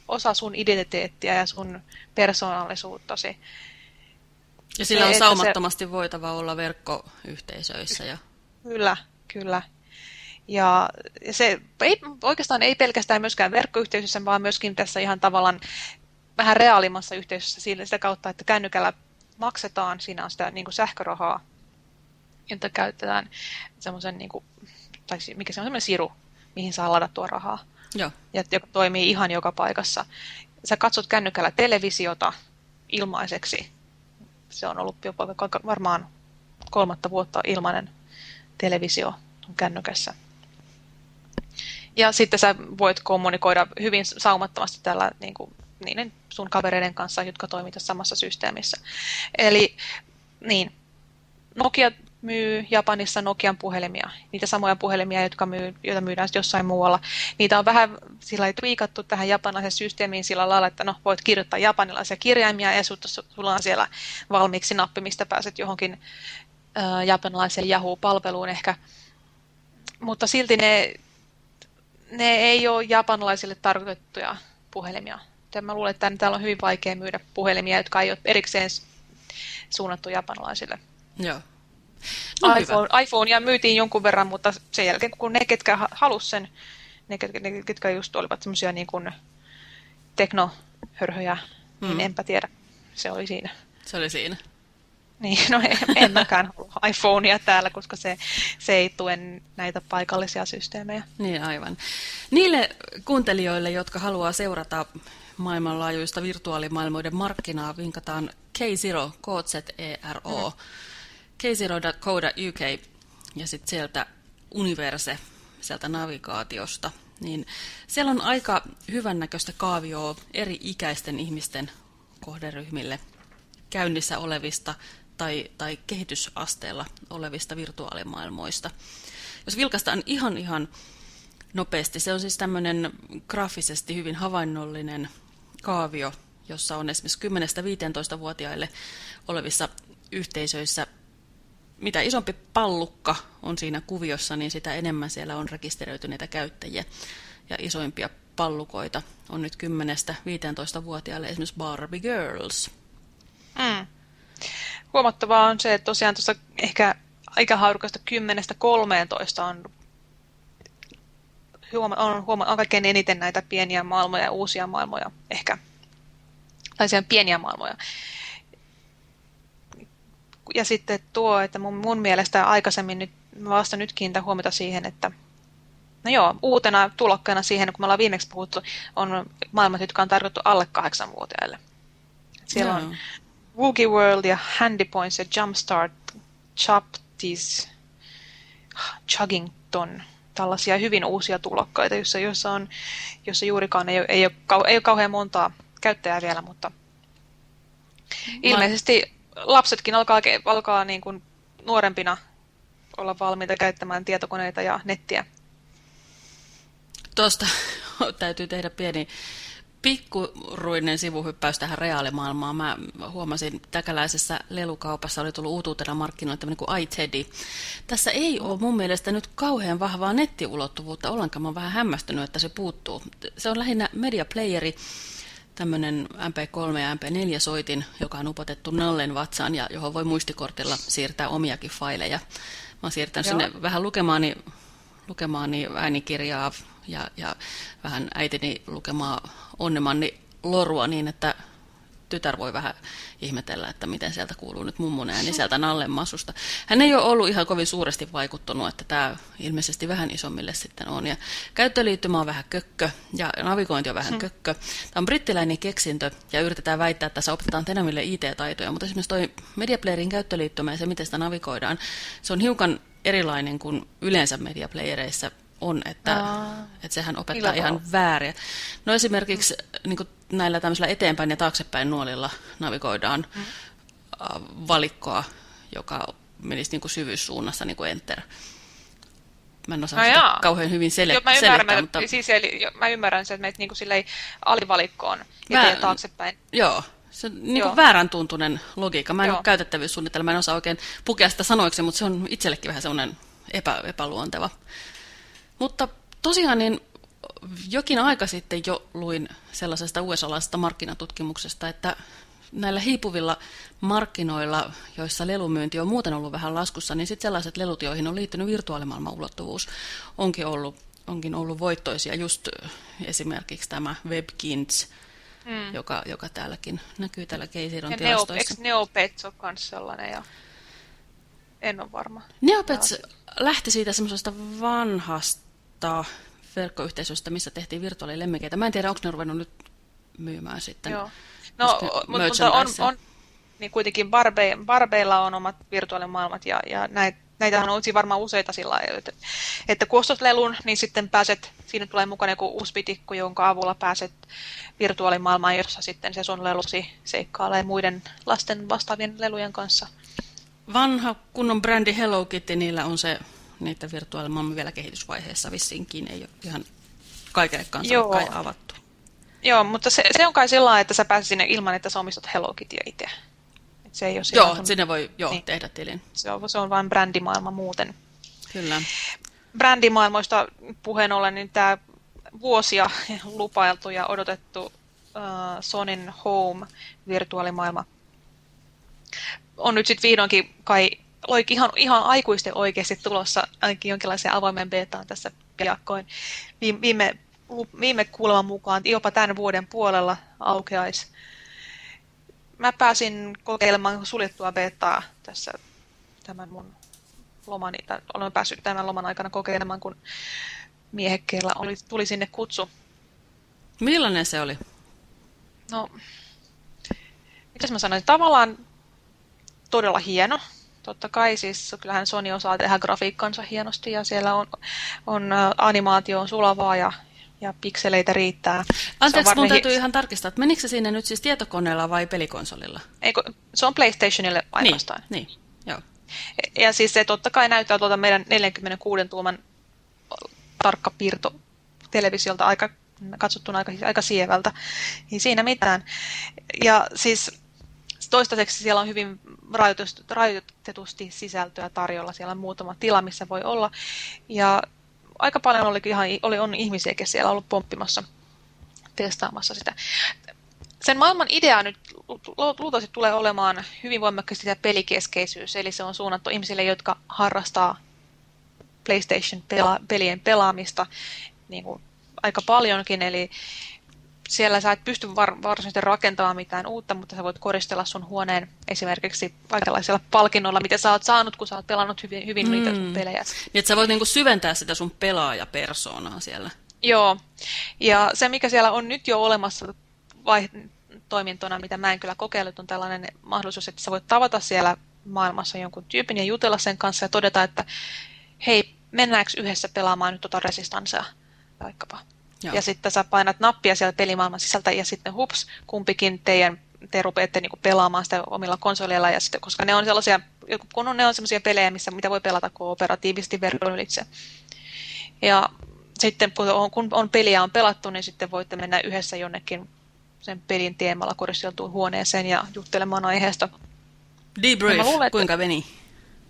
osa sun identiteettiä ja sun persoonallisuuttasi. Ja sillä se, on saumattomasti se... voitava olla verkkoyhteisöissä. Ja... Kyllä, kyllä. Ja se ei, oikeastaan ei pelkästään myöskään verkkoyhteisössä, vaan myöskin tässä ihan tavallaan vähän reaalimassa yhteisössä sitä kautta, että kännykällä maksetaan, siinä on sitä niin kuin sähkörahaa, jota käytetään semmoisen, niin kuin, tai mikä se on semmoinen siru, mihin saa ladattua rahaa. Joo. Ja joka toimii ihan joka paikassa. Sä katsot kännykällä televisiota ilmaiseksi. Se on ollut jopa varmaan kolmatta vuotta ilmainen televisio kännykässä. Ja sitten sä voit kommunikoida hyvin saumattomasti tällä niin kuin, niiden sun kavereiden kanssa, jotka toimivat samassa systeemissä. Eli niin, Nokia myy Japanissa Nokian puhelimia, niitä samoja puhelimia, jotka myy, joita myydään jossain muualla. Niitä on vähän sillä twiikattu tähän japanilaisen systeemiin sillä lailla, että no, voit kirjoittaa japanilaisia kirjaimia ja sulla on siellä valmiiksi nappi, mistä pääset johonkin äh, japanilaiseen Yahoo-palveluun ehkä. Mutta silti ne ne ei ole japanilaisille tarkoitettuja puhelimia. Mä luulen, että täällä on hyvin vaikea myydä puhelimia, jotka ei ole erikseen suunnattu japanilaisille. Joo. No, iPhone, iPhonea myytiin jonkun verran, mutta sen jälkeen kun ne, ketkä halusivat sen, ne, ketkä, ne, ketkä just olivat semmoisia niin kuin teknohörhöjä, niin hmm. niin enpä tiedä. Se oli siinä. Se oli siinä. Niin, no en, en mäkään halua iPhonea täällä, koska se, se ei tue näitä paikallisia systeemejä. Niin, aivan. Niille kuuntelijoille, jotka haluaa seurata maailmanlaajuista virtuaalimaailmoiden markkinaa, vinkataan K0, KZERO, mm. k0.co.uk ja sitten sieltä Universe, sieltä navigaatiosta. Niin siellä on aika hyvännäköistä kaavioa eri ikäisten ihmisten kohderyhmille käynnissä olevista tai, tai kehitysasteella olevista virtuaalimaailmoista. Jos vilkaistaan ihan ihan nopeasti, se on siis tämmöinen graafisesti hyvin havainnollinen kaavio, jossa on esimerkiksi 10-15-vuotiaille olevissa yhteisöissä mitä isompi pallukka on siinä kuviossa, niin sitä enemmän siellä on rekisteröityneitä käyttäjiä. Ja isoimpia pallukoita on nyt 10-15-vuotiaille esimerkiksi Barbie Girls. Mm. huomattavaa on se, että tosiaan tuossa ehkä ikähaarukasta 10-13 on, huoma, on, huoma, on kaikkein eniten näitä pieniä maailmoja ja uusia maailmoja ehkä. Tai pieniä maailmoja. Ja sitten tuo, että mun, mun mielestä aikaisemmin nyt, mä vasta nyt kiinnitän huomiota siihen, että No joo, uutena tulokkeena siihen, kun me ollaan viimeksi puhuttu, on maailmat, jotka on tarkoitettu alle kahdeksanvuotiaille. Siellä no. on Woogie World ja Handy Points ja Jumpstart, Chaptis, Chuggington, tällaisia hyvin uusia tulokkaita, joissa, joissa, on, joissa juurikaan ei ei, ole, ei ole kauhean montaa käyttäjää vielä, mutta ilmeisesti lapsetkin alkaa, alkaa niin kuin nuorempina olla valmiita käyttämään tietokoneita ja nettiä. Tuosta *laughs* täytyy tehdä pieni pikkuruinen sivuhyppäys tähän reaalimaailmaan. Mä huomasin täkäläisessä lelukaupassa oli tullut uutuutena markkinoille tämmöinen kuin iTeddy. Tässä ei ole mun mielestä nyt kauhean vahvaa nettiulottuvuutta ollenkaan. Mä oon vähän hämmästynyt, että se puuttuu. Se on lähinnä mediaplayeri, tämmöinen MP3 ja MP4-soitin, joka on upotettu nallen vatsaan ja johon voi muistikortilla siirtää omiakin faileja. Mä oon siirtänyt Joo. sinne vähän lukemaani, lukemaani äänikirjaa, ja, ja vähän äitini lukemaa onnemanni lorua niin, että tytär voi vähän ihmetellä, että miten sieltä kuuluu nyt mummon ääni sieltä Nallen masusta. Hän ei ole ollut ihan kovin suuresti vaikuttunut, että tämä ilmeisesti vähän isommille sitten on. Ja käyttöliittymä on vähän kökkö ja navigointi on vähän hmm. kökkö. Tämä on brittiläinen keksintö ja yritetään väittää, että tässä opetetaan Tenamille IT-taitoja, mutta esimerkiksi toi Mediaplayerin käyttöliittymä ja se, miten sitä navigoidaan, se on hiukan erilainen kuin yleensä mediaplayereissa on, että, että sehän opettaa ihan väärin. No esimerkiksi niin näillä tämmöisillä eteenpäin ja taaksepäin nuolilla navigoidaan mm. valikkoa, joka menisi niin kuin syvyyssuunnassa, niin kuin enter. Mä en osaa no sitä kauhean hyvin sel- Joo, mä ymmärrän, selittää, mutta... Siis, eli, jo, mä ymmärrän sen, että meitä niin kuin alivalikkoon eteen ja taaksepäin. Joo, se on niin kuin väärän tuntunen logiikka. Mä en Joo. ole käytettävyyssuunnitelma, mä en osaa oikein pukea sitä sanoiksi, mutta se on itsellekin vähän sellainen epä, epäluonteva. Mutta tosiaan niin jokin aika sitten jo luin sellaisesta USA-laisesta markkinatutkimuksesta, että näillä hiipuvilla markkinoilla, joissa lelumyynti on muuten ollut vähän laskussa, niin sitten sellaiset lelut, joihin on liittynyt virtuaalimaailman ulottuvuus, onkin ollut, onkin ollut voittoisia. Just esimerkiksi tämä WebKinds, mm. joka, joka täälläkin näkyy täällä Keisiron tilastoissa. Eikö Neopets ole myös sellainen? Ja... En ole varma. Neopets lähti siitä semmoisesta vanhasta verkkoyhteisöstä, missä tehtiin virtuaalilemmikeitä. Mä en tiedä, onko ne ruvennut nyt myymään sitten. Joo. No, mutta on, on, niin kuitenkin barbe, barbeilla on omat virtuaalimaailmat ja, ja näitä näitä on varmaan useita sillä lailla, että, että kun ostat lelun, niin sitten pääset, siinä tulee mukaan joku USB-tikku, jonka avulla pääset virtuaalimaailmaan, jossa sitten se sun lelusi seikkailee muiden lasten vastaavien lelujen kanssa. Vanha kunnon brändi Hello Kitty, niillä on se niitä virtuaalimaailman vielä kehitysvaiheessa vissiinkin ei ole ihan kaikille kansalle kai avattu. Joo, mutta se, se on kai sillä että sä pääsit sinne ilman, että sä omistat Hello Kittyä itse. Et se ei ole joo, sun... sinne voi joo, niin. tehdä tilin. Se on, se on vain brändimaailma muuten. Kyllä. Brändimaailmoista puheen ollen, niin tämä vuosia *laughs* lupailtu ja odotettu uh, Sonin Home virtuaalimaailma on nyt sitten vihdoinkin kai oike, ihan, ihan aikuisten oikeasti tulossa ainakin jonkinlaisen avoimen betaan tässä piakkoin. Viime, viime, viime kuuleman mukaan jopa tämän vuoden puolella aukeaisi. Mä pääsin kokeilemaan suljettua betaa tässä tämän mun lomani, tai olen päässyt tämän loman aikana kokeilemaan, kun miehekkeellä oli, tuli sinne kutsu. Millainen se oli? No, mitäs mä sanoin, tavallaan todella hieno totta kai, siis kyllähän Sony osaa tehdä grafiikkansa hienosti ja siellä on, on animaatio on sulavaa ja, ja pikseleitä riittää. Anteeksi, mun täytyy ihan tarkistaa, että menikö se sinne nyt siis tietokoneella vai pelikonsolilla? Eikö, se on PlayStationille ainoastaan. Niin, niin joo. Ja siis se totta kai näyttää tuolta meidän 46 tuuman tarkka piirto televisiolta aika katsottuna aika, aika sievältä. Niin siinä mitään. Ja siis toistaiseksi siellä on hyvin rajoitetusti sisältöä tarjolla. Siellä on muutama tila, missä voi olla. Ja aika paljon oli, ihan, oli on ihmisiäkin siellä ollut pomppimassa, testaamassa sitä. sen maailman idea nyt luultavasti tulee olemaan hyvin voimakkaasti sitä pelikeskeisyys, eli se on suunnattu ihmisille, jotka harrastaa PlayStation-pelien pelaamista niin kuin aika paljonkin, eli siellä sä et pysty var, varsinaisesti rakentamaan mitään uutta, mutta sä voit koristella sun huoneen esimerkiksi kaikenlaisilla palkinnoilla, mitä sä oot saanut, kun sä oot pelannut hyvin, hyvin mm. niitä sun pelejä. Niin, että sä voit niinku syventää sitä sun pelaajapersoonaa siellä. Joo, ja se mikä siellä on nyt jo olemassa vai, toimintona, mitä mä en kyllä kokeillut, on tällainen mahdollisuus, että sä voit tavata siellä maailmassa jonkun tyypin ja jutella sen kanssa ja todeta, että hei, mennäänkö yhdessä pelaamaan nyt tota resistanssia vaikkapa. Joo. Ja sitten sä painat nappia siellä pelimaailman sisältä ja sitten hups, kumpikin teidän te rupeatte niinku pelaamaan sitä omilla konsoleilla, ja sitten, koska ne on sellaisia, kun on, ne on sellaisia pelejä, missä, mitä voi pelata kooperatiivisesti verkon ylitse. Ja sitten kun on, kun on peliä on pelattu, niin sitten voitte mennä yhdessä jonnekin sen pelin teemalla koristeltuun huoneeseen ja juttelemaan aiheesta. Debrief, luulen, että... kuinka meni?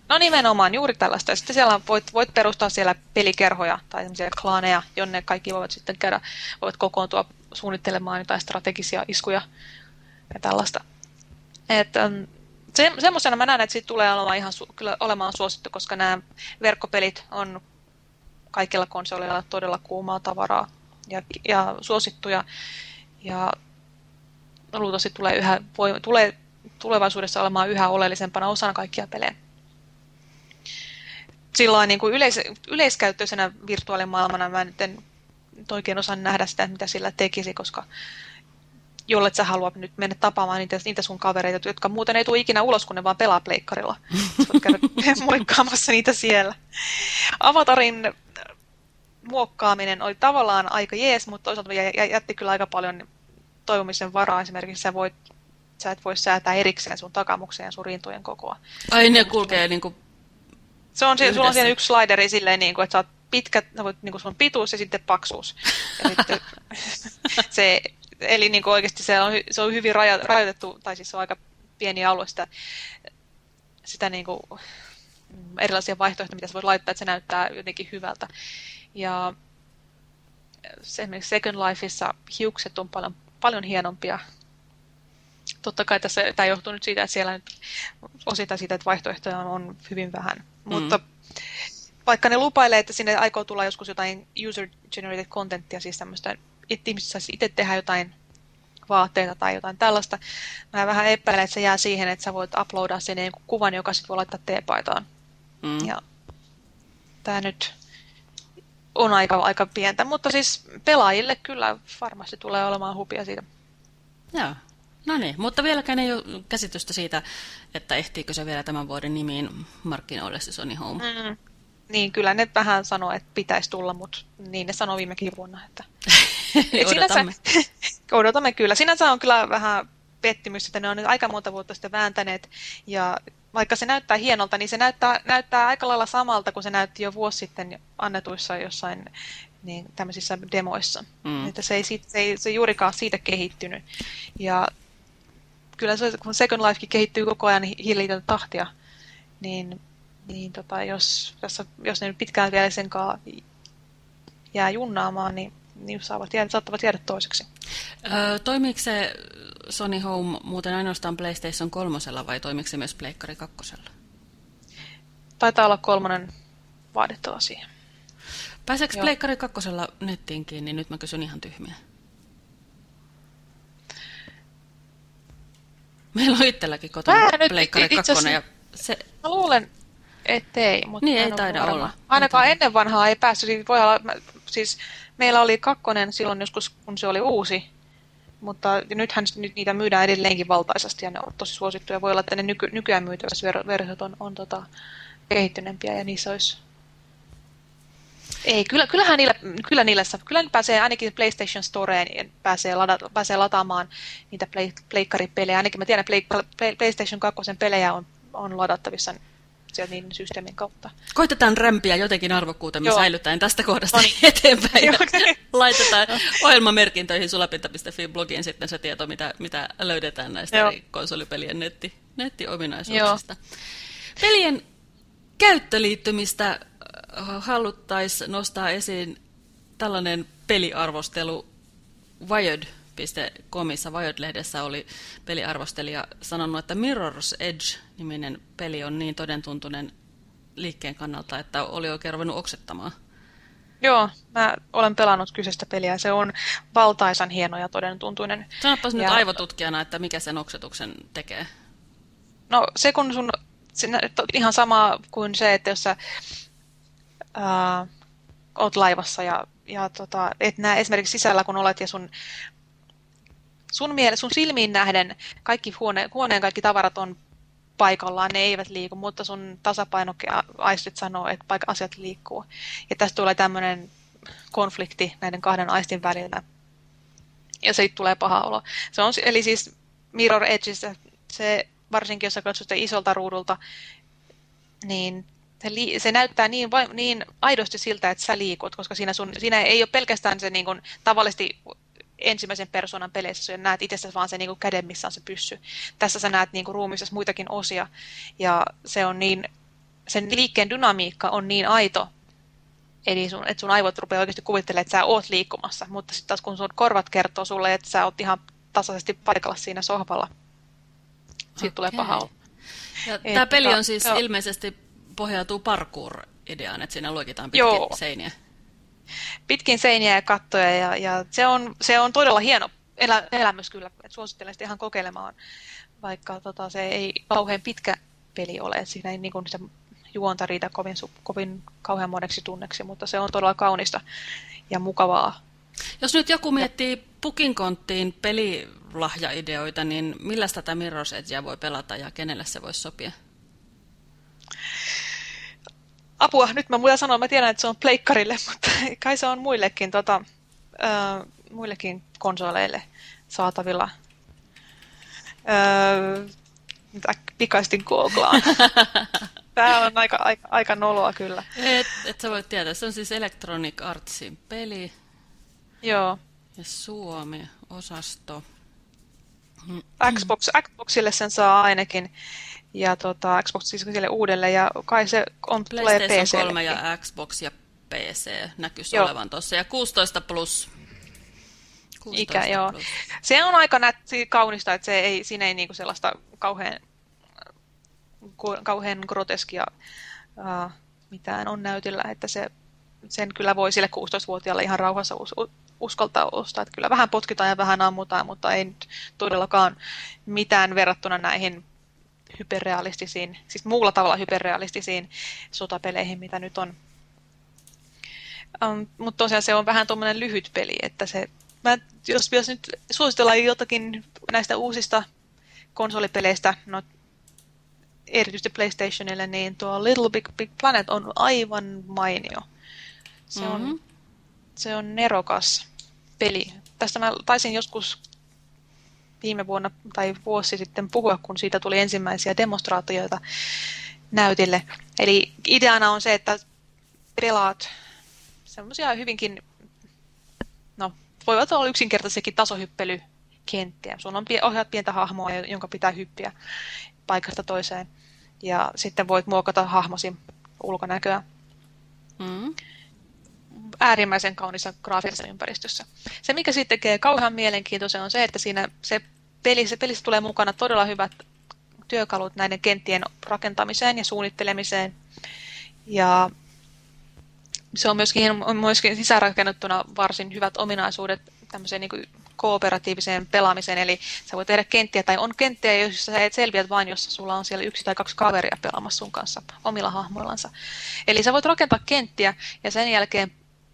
No nimenomaan, juuri tällaista. Ja sitten siellä voit, voit perustaa siellä pelikerhoja tai klaaneja, jonne kaikki voivat sitten käydä, voivat kokoontua suunnittelemaan jotain strategisia iskuja ja tällaista. Et, um, se, semmoisena mä näen, että siitä tulee olemaan ihan kyllä olemaan suosittu, koska nämä verkkopelit on kaikilla konsoleilla todella kuumaa tavaraa ja, ja suosittuja. Ja luultavasti tulee, yhä, voi, tulee tulevaisuudessa olemaan yhä oleellisempana osana kaikkia pelejä sillä niin kuin yleis, yleiskäyttöisenä virtuaalimaailmana mä nyt en oikein osaa nähdä sitä, mitä sillä tekisi, koska jollet sä haluat nyt mennä tapaamaan niitä, niitä sun kavereita, jotka muuten ei tule ikinä ulos, kun ne vaan pelaa pleikkarilla. *laughs* Käydä moikkaamassa niitä siellä. Avatarin muokkaaminen oli tavallaan aika jees, mutta toisaalta jätti kyllä aika paljon toivomisen varaa. Esimerkiksi sä, voit, sä et voi säätää erikseen sun takamukseen ja sun rintojen kokoa. Ai ne kulkee niin kuin se on, sulla on siellä yksi slideri silleen, niin kuin, että oot pitkä, voit, niin kuin sun pituus ja sitten paksuus. Ja sitten, *laughs* se, eli niin kuin oikeasti se on, se on hyvin rajo, rajoitettu, tai siis se on aika pieni alue sitä, sitä niin kuin, erilaisia vaihtoehtoja, mitä sä voit laittaa, että se näyttää jotenkin hyvältä. Ja esimerkiksi Second Lifeissa hiukset on paljon, paljon hienompia. Totta kai tässä, tämä johtuu nyt siitä, että siellä nyt osittain siitä, että vaihtoehtoja on hyvin vähän. Mutta mm. vaikka ne lupailee, että sinne aikoo tulla joskus jotain user-generated contenttia, siis tämmöistä, että ihmiset saisi itse tehdä jotain vaatteita tai jotain tällaista. Mä vähän epäilen, että se jää siihen, että sä voit uploadaa sinne jonkun kuvan, joka sitten voi laittaa teepaitaan. Mm. Ja tämä nyt on aika, aika pientä, mutta siis pelaajille kyllä varmasti tulee olemaan hupia siitä. Joo. No niin, mutta vieläkään ei ole käsitystä siitä, että ehtiikö se vielä tämän vuoden nimiin markkinoille se Sony Home. Mm. Niin, kyllä ne vähän sanoo, että pitäisi tulla, mutta niin ne sanoo viimekin vuonna. Että... *laughs* Et odotamme. Sinänsä, *laughs* odotamme kyllä. Sinänsä on kyllä vähän pettymys, että ne on nyt aika monta vuotta sitten vääntäneet. Ja vaikka se näyttää hienolta, niin se näyttää, näyttää aika lailla samalta kuin se näytti jo vuosi sitten annetuissa jossain niin, tämmöisissä demoissa. Mm. Että se ei, se, ei, se juurikaan siitä kehittynyt. Ja kyllä se, kun Second Lifekin kehittyy koko ajan hillitöntä tahtia, niin, niin tota, jos, jos, jos ne pitkään vielä sen jää junnaamaan, niin, niin saavat jäädä, saattavat jäädä toiseksi. Öö, toimiiko se Sony Home muuten ainoastaan PlayStation 3 vai toimiiko se myös Pleikkari 2? Taitaa olla kolmonen vaadittava siihen. Pääseekö Pleikkari 2 nettiin kiinni? Nyt mä kysyn ihan tyhmiä. Meillä on itselläkin kotona Pleikkari 2. Ja se... Mä luulen, ettei. Mutta niin ei taida varma. olla. Ainakaan ennen vanhaa ei päässyt. Siis, voi olla, siis meillä oli kakkonen silloin joskus, kun se oli uusi. Mutta nythän nyt niitä myydään edelleenkin valtaisesti ja ne ovat tosi suosittuja. Voi olla, että ne nyky, nykyään myytävät versiot on, on tota, kehittyneempiä ja niissä olisi ei, kyllä, kyllähän niillä, kyllä niillä kyllä pääsee ainakin PlayStation Storeen pääsee, lada, pääsee lataamaan niitä play, pleikkaripelejä. Ainakin mä tiedän, play, play, PlayStation 2 pelejä on, on ladattavissa sieltä niin systeemin kautta. Koitetaan rämpiä jotenkin arvokkuutemme Joo. säilyttäen tästä kohdasta Noniin. *laughs* eteenpäin. *laughs* Ja laitetaan ohjelmamerkintöihin sulapinta.fi-blogiin sitten se tieto, mitä, mitä löydetään näistä Joo. konsolipelien netti, nettiominaisuuksista. Joo. Pelien käyttöliittymistä haluttaisiin nostaa esiin tällainen peliarvostelu Wired Comissa Wired-lehdessä oli peliarvostelija sanonut, että Mirror's Edge-niminen peli on niin todentuntunen liikkeen kannalta, että oli oikein ruvennut oksettamaan. Joo, mä olen pelannut kyseistä peliä. Se on valtaisan hieno ja todentuntuinen. Sanopas ja... nyt aivotutkijana, että mikä sen oksetuksen tekee. No se kun sun, se, ihan sama kuin se, että jos sä ää, oot laivassa ja, ja tota, et näe esimerkiksi sisällä kun olet ja sun sun, miele, sun silmiin nähden kaikki huone, huoneen kaikki tavarat on paikallaan, ne eivät liiku, mutta sun tasapainoaistit sanoo, että paikka asiat liikkuu. Ja tästä tulee tämmöinen konflikti näiden kahden aistin välillä. Ja siitä tulee paha olo. Se on, eli siis Mirror Edge, se, varsinkin jos sä katsot isolta ruudulta, niin se, näyttää niin, niin aidosti siltä, että sä liikut, koska siinä, sun, siinä ei ole pelkästään se niin kuin, tavallisesti ensimmäisen persoonan peleissä sä näet itse vaan se niin käden, missä on se pyssy. Tässä sä näet niin ruumissa muitakin osia ja se on niin, sen liikkeen dynamiikka on niin aito, Eli sun, että sun aivot rupeaa oikeasti kuvittelemaan, että sä oot liikkumassa, mutta sitten taas kun sun korvat kertoo sulle, että sä oot ihan tasaisesti paikalla siinä sohvalla, siitä okay. tulee paha olo. Ja tämä peli on siis jo. ilmeisesti pohjautuu parkour-ideaan, että siinä luokitaan pitkin Joo. seiniä pitkin seiniä ja kattoja ja, ja se, on, se on todella hieno elä, elämys kyllä, että suosittelen sitä ihan kokeilemaan, vaikka tota, se ei kauhean pitkä peli ole, että siinä ei niin kuin, sitä juonta riitä kovin, kovin kauhean moneksi tunneksi, mutta se on todella kaunista ja mukavaa. Jos nyt joku miettii Pukinkonttiin pelilahjaideoita, niin millä tätä Mirror's Edgea voi pelata ja kenelle se voisi sopia? Apua, nyt mä muuten sanon, mä tiedän, että se on pleikkarille, *laughs* mutta kai se on muillekin, tota, äh, muillekin konsoleille saatavilla. Äh, pikaisesti googlaan. *laughs* Tämä on aika, aika, aika noloa kyllä. Et, et sä voit tietää, se on siis Electronic Artsin peli. Joo. Ja Suomi-osasto. Xbox, Xboxille sen saa ainakin ja tota, Xbox siis sille uudelle ja kai se on, tulee PC. 3 ja Xbox ja PC näkyisi joo. olevan tuossa ja 16 plus. 16 Ikä, joo. Plus. Se on aika nätti, kaunista, että se ei, siinä ei niinku sellaista kauhean, kauhean groteskia uh, mitään on näytillä, että se, sen kyllä voi sille 16-vuotiaalle ihan rauhassa us, uskaltaa ostaa. Että kyllä vähän potkitaan ja vähän ammutaan, mutta ei nyt todellakaan mitään verrattuna näihin hyperrealistisiin, siis muulla tavalla hyperrealistisiin sotapeleihin, mitä nyt on. Um, mutta tosiaan se on vähän tuommoinen lyhyt peli, että se, mä, jos, jos nyt suositellaan jotakin näistä uusista konsolipeleistä, no erityisesti PlayStationille, niin tuo Little Big Big Planet on aivan mainio. Se, mm -hmm. on, mm-hmm. se on nerokas peli. Tästä mä taisin joskus viime vuonna tai vuosi sitten puhua, kun siitä tuli ensimmäisiä demonstraatioita näytille. Eli ideana on se, että pelaat semmoisia hyvinkin, no voivat olla yksinkertaisiakin tasohyppelykenttiä. Sun on ohjaat pientä hahmoa, jonka pitää hyppiä paikasta toiseen. Ja sitten voit muokata hahmosi ulkonäköä. Mm äärimmäisen kaunissa graafisessa ympäristössä. Se, mikä sitten tekee kauhean mielenkiintoisen, on se, että siinä se pelissä, pelissä tulee mukana todella hyvät työkalut näiden kenttien rakentamiseen ja suunnittelemiseen. Ja se on myöskin, on myöskin sisäänrakennettuna varsin hyvät ominaisuudet tämmöiseen niin kooperatiiviseen pelaamiseen, eli sä voit tehdä kenttiä, tai on kenttiä, joissa sä et selviät vain, jos sulla on siellä yksi tai kaksi kaveria pelaamassa sun kanssa omilla hahmoillansa. Eli sä voit rakentaa kenttiä ja sen jälkeen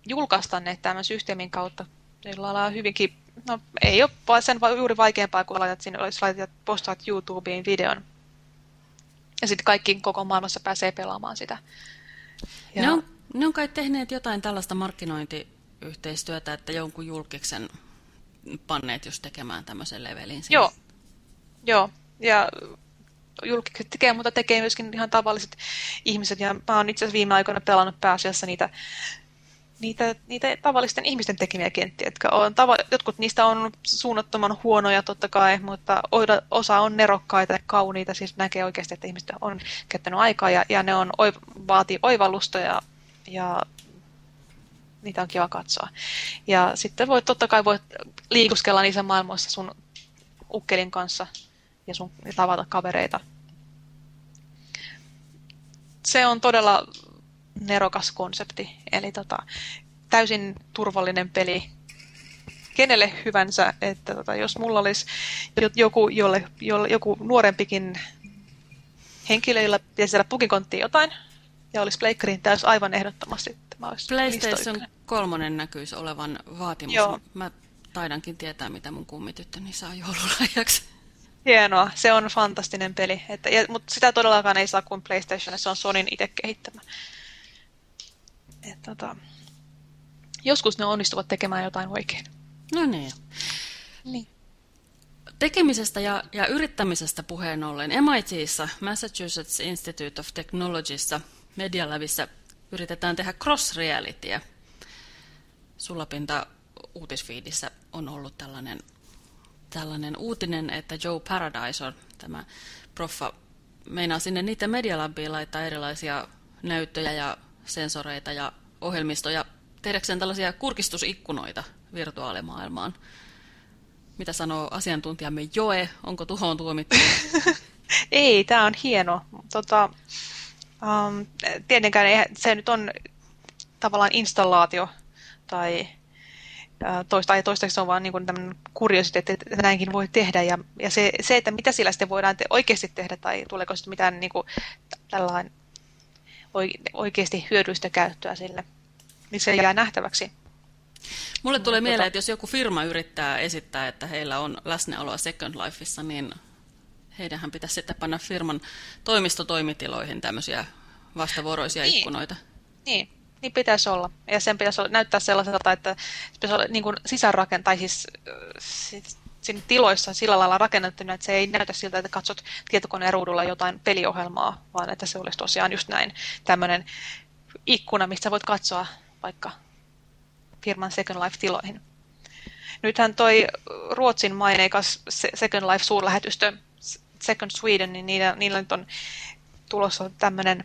julkaista ne tämän systeemin kautta, jolla on hyvinkin no ei ole sen juuri vaikeampaa, kun laitat sinne, olisi laitat postaat YouTubeen videon. Ja sitten kaikki koko maailmassa pääsee pelaamaan sitä. Ja... Ne, on, ne on kai tehneet jotain tällaista markkinointiyhteistyötä, että jonkun julkiksen panneet just tekemään tämmöisen levelin. Sinne. Joo, Joo. ja julkikset tekee, mutta tekee myöskin ihan tavalliset ihmiset. Ja mä oon itse asiassa viime aikoina pelannut pääasiassa niitä niitä, niitä tavallisten ihmisten tekemiä kenttiä, jotka on, tava, jotkut niistä on suunnattoman huonoja totta kai, mutta osa on nerokkaita ja kauniita, siis näkee oikeasti, että ihmiset on käyttänyt aikaa ja, ja ne on, vaatii oivallusta ja, ja niitä on kiva katsoa. Ja sitten voit, totta kai voit liikuskella niissä maailmoissa sun ukkelin kanssa ja sun ja tavata kavereita. Se on todella nerokas konsepti, eli tota, täysin turvallinen peli kenelle hyvänsä, että tota, jos mulla olisi joku, jolle, jolle, joku nuorempikin henkilö, jolla pitäisi saada pukikonttiin jotain, ja olisi Pleikkariin täys aivan ehdottomasti. Tämä olisi PlayStation 3 näkyisi olevan vaatimus. Joo. Mä taidankin tietää, mitä mun kummityttöni saa joululahjaksi. Hienoa, se on fantastinen peli. Että, ja, mutta sitä todellakaan ei saa kuin PlayStation, se on Sonin itse kehittämä. Et, tota, joskus ne onnistuvat tekemään jotain oikein. No niin. Niin. Tekemisestä ja, ja yrittämisestä puheen ollen MITissä, Massachusetts Institute of Technologyssa, Media Labissa yritetään tehdä cross-realityä. Sulapinta uutisfiidissä on ollut tällainen, tällainen uutinen, että Joe Paradise on tämä proffa, meinaa sinne niiden medialabiin laittaa erilaisia näyttöjä ja sensoreita ja ohjelmistoja tehdäkseen tällaisia kurkistusikkunoita virtuaalimaailmaan. Mitä sanoo asiantuntijamme Joe? Onko tuhoon tuomittu? *laughs* Ei, tämä on hieno. Tota, um, tietenkään se nyt on tavallaan installaatio tai toista, tai toistaiseksi se on vaan niin tämmöinen kuriositeetti, että näinkin voi tehdä. Ja, ja se, se, että mitä sillä sitten voidaan te oikeasti tehdä, tai tuleeko sitten mitään niin kuin, tällainen oikeasti hyödyllistä käyttöä sille, niin se jää nähtäväksi. Mulle tulee mieleen, että jos joku firma yrittää esittää, että heillä on läsnäoloa Second Lifeissa, niin heidänhän pitäisi sitten panna firman toimistotoimitiloihin tämmöisiä vastavuoroisia niin. ikkunoita. Niin, niin pitäisi olla. Ja sen pitäisi olla, näyttää sellaiselta, että se pitäisi olla niin sisäänrakent, tai siis, siis siinä tiloissa sillä lailla rakennettuna, että se ei näytä siltä, että katsot tietokoneen ruudulla jotain peliohjelmaa, vaan että se olisi tosiaan just näin tämmöinen ikkuna, mistä voit katsoa vaikka firman Second Life-tiloihin. Nythän toi Ruotsin maineikas Second Life-suurlähetystö Second Sweden, niin niillä, niillä nyt on tulossa tämmöinen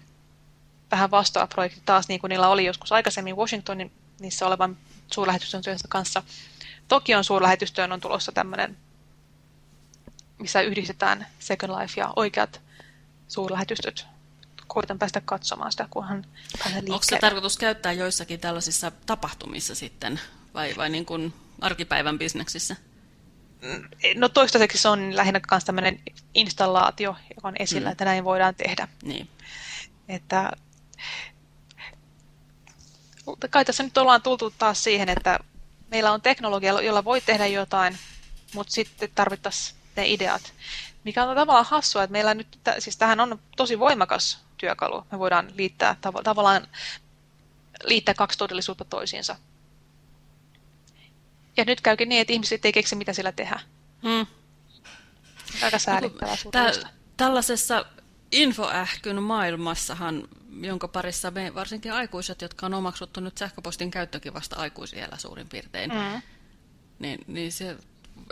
vähän vastaava projekti taas, niin kuin niillä oli joskus aikaisemmin Washingtonin niissä olevan suurlähetystön työssä kanssa. Tokion suurlähetystöön on tulossa tämmöinen, missä yhdistetään Second Life ja oikeat suurlähetystöt koitan päästä katsomaan sitä, kunhan pääsen Onko se tarkoitus käyttää joissakin tällaisissa tapahtumissa sitten, vai, vai niin kuin arkipäivän bisneksissä? Mm, no toistaiseksi se on lähinnä myös tämmöinen installaatio, joka on esillä, mm. että näin voidaan tehdä. Niin. Että, kai tässä nyt ollaan tultu taas siihen, että meillä on teknologia, jolla voi tehdä jotain, mutta sitten tarvittaisiin ne ideat. Mikä on tavallaan hassua, että meillä nyt, siis tähän on tosi voimakas työkalu. Me voidaan liittää tav tavallaan liittää kaksi todellisuutta toisiinsa. Ja nyt käykin niin, että ihmiset ei keksi, mitä sillä tehdä. Hmm. Aika säälittävää Tä Tällaisessa infoähkyn maailmassahan, jonka parissa me varsinkin aikuiset, jotka on omaksuttu nyt sähköpostin käyttökin vasta aikuisiellä suurin piirtein, mm. niin, niin se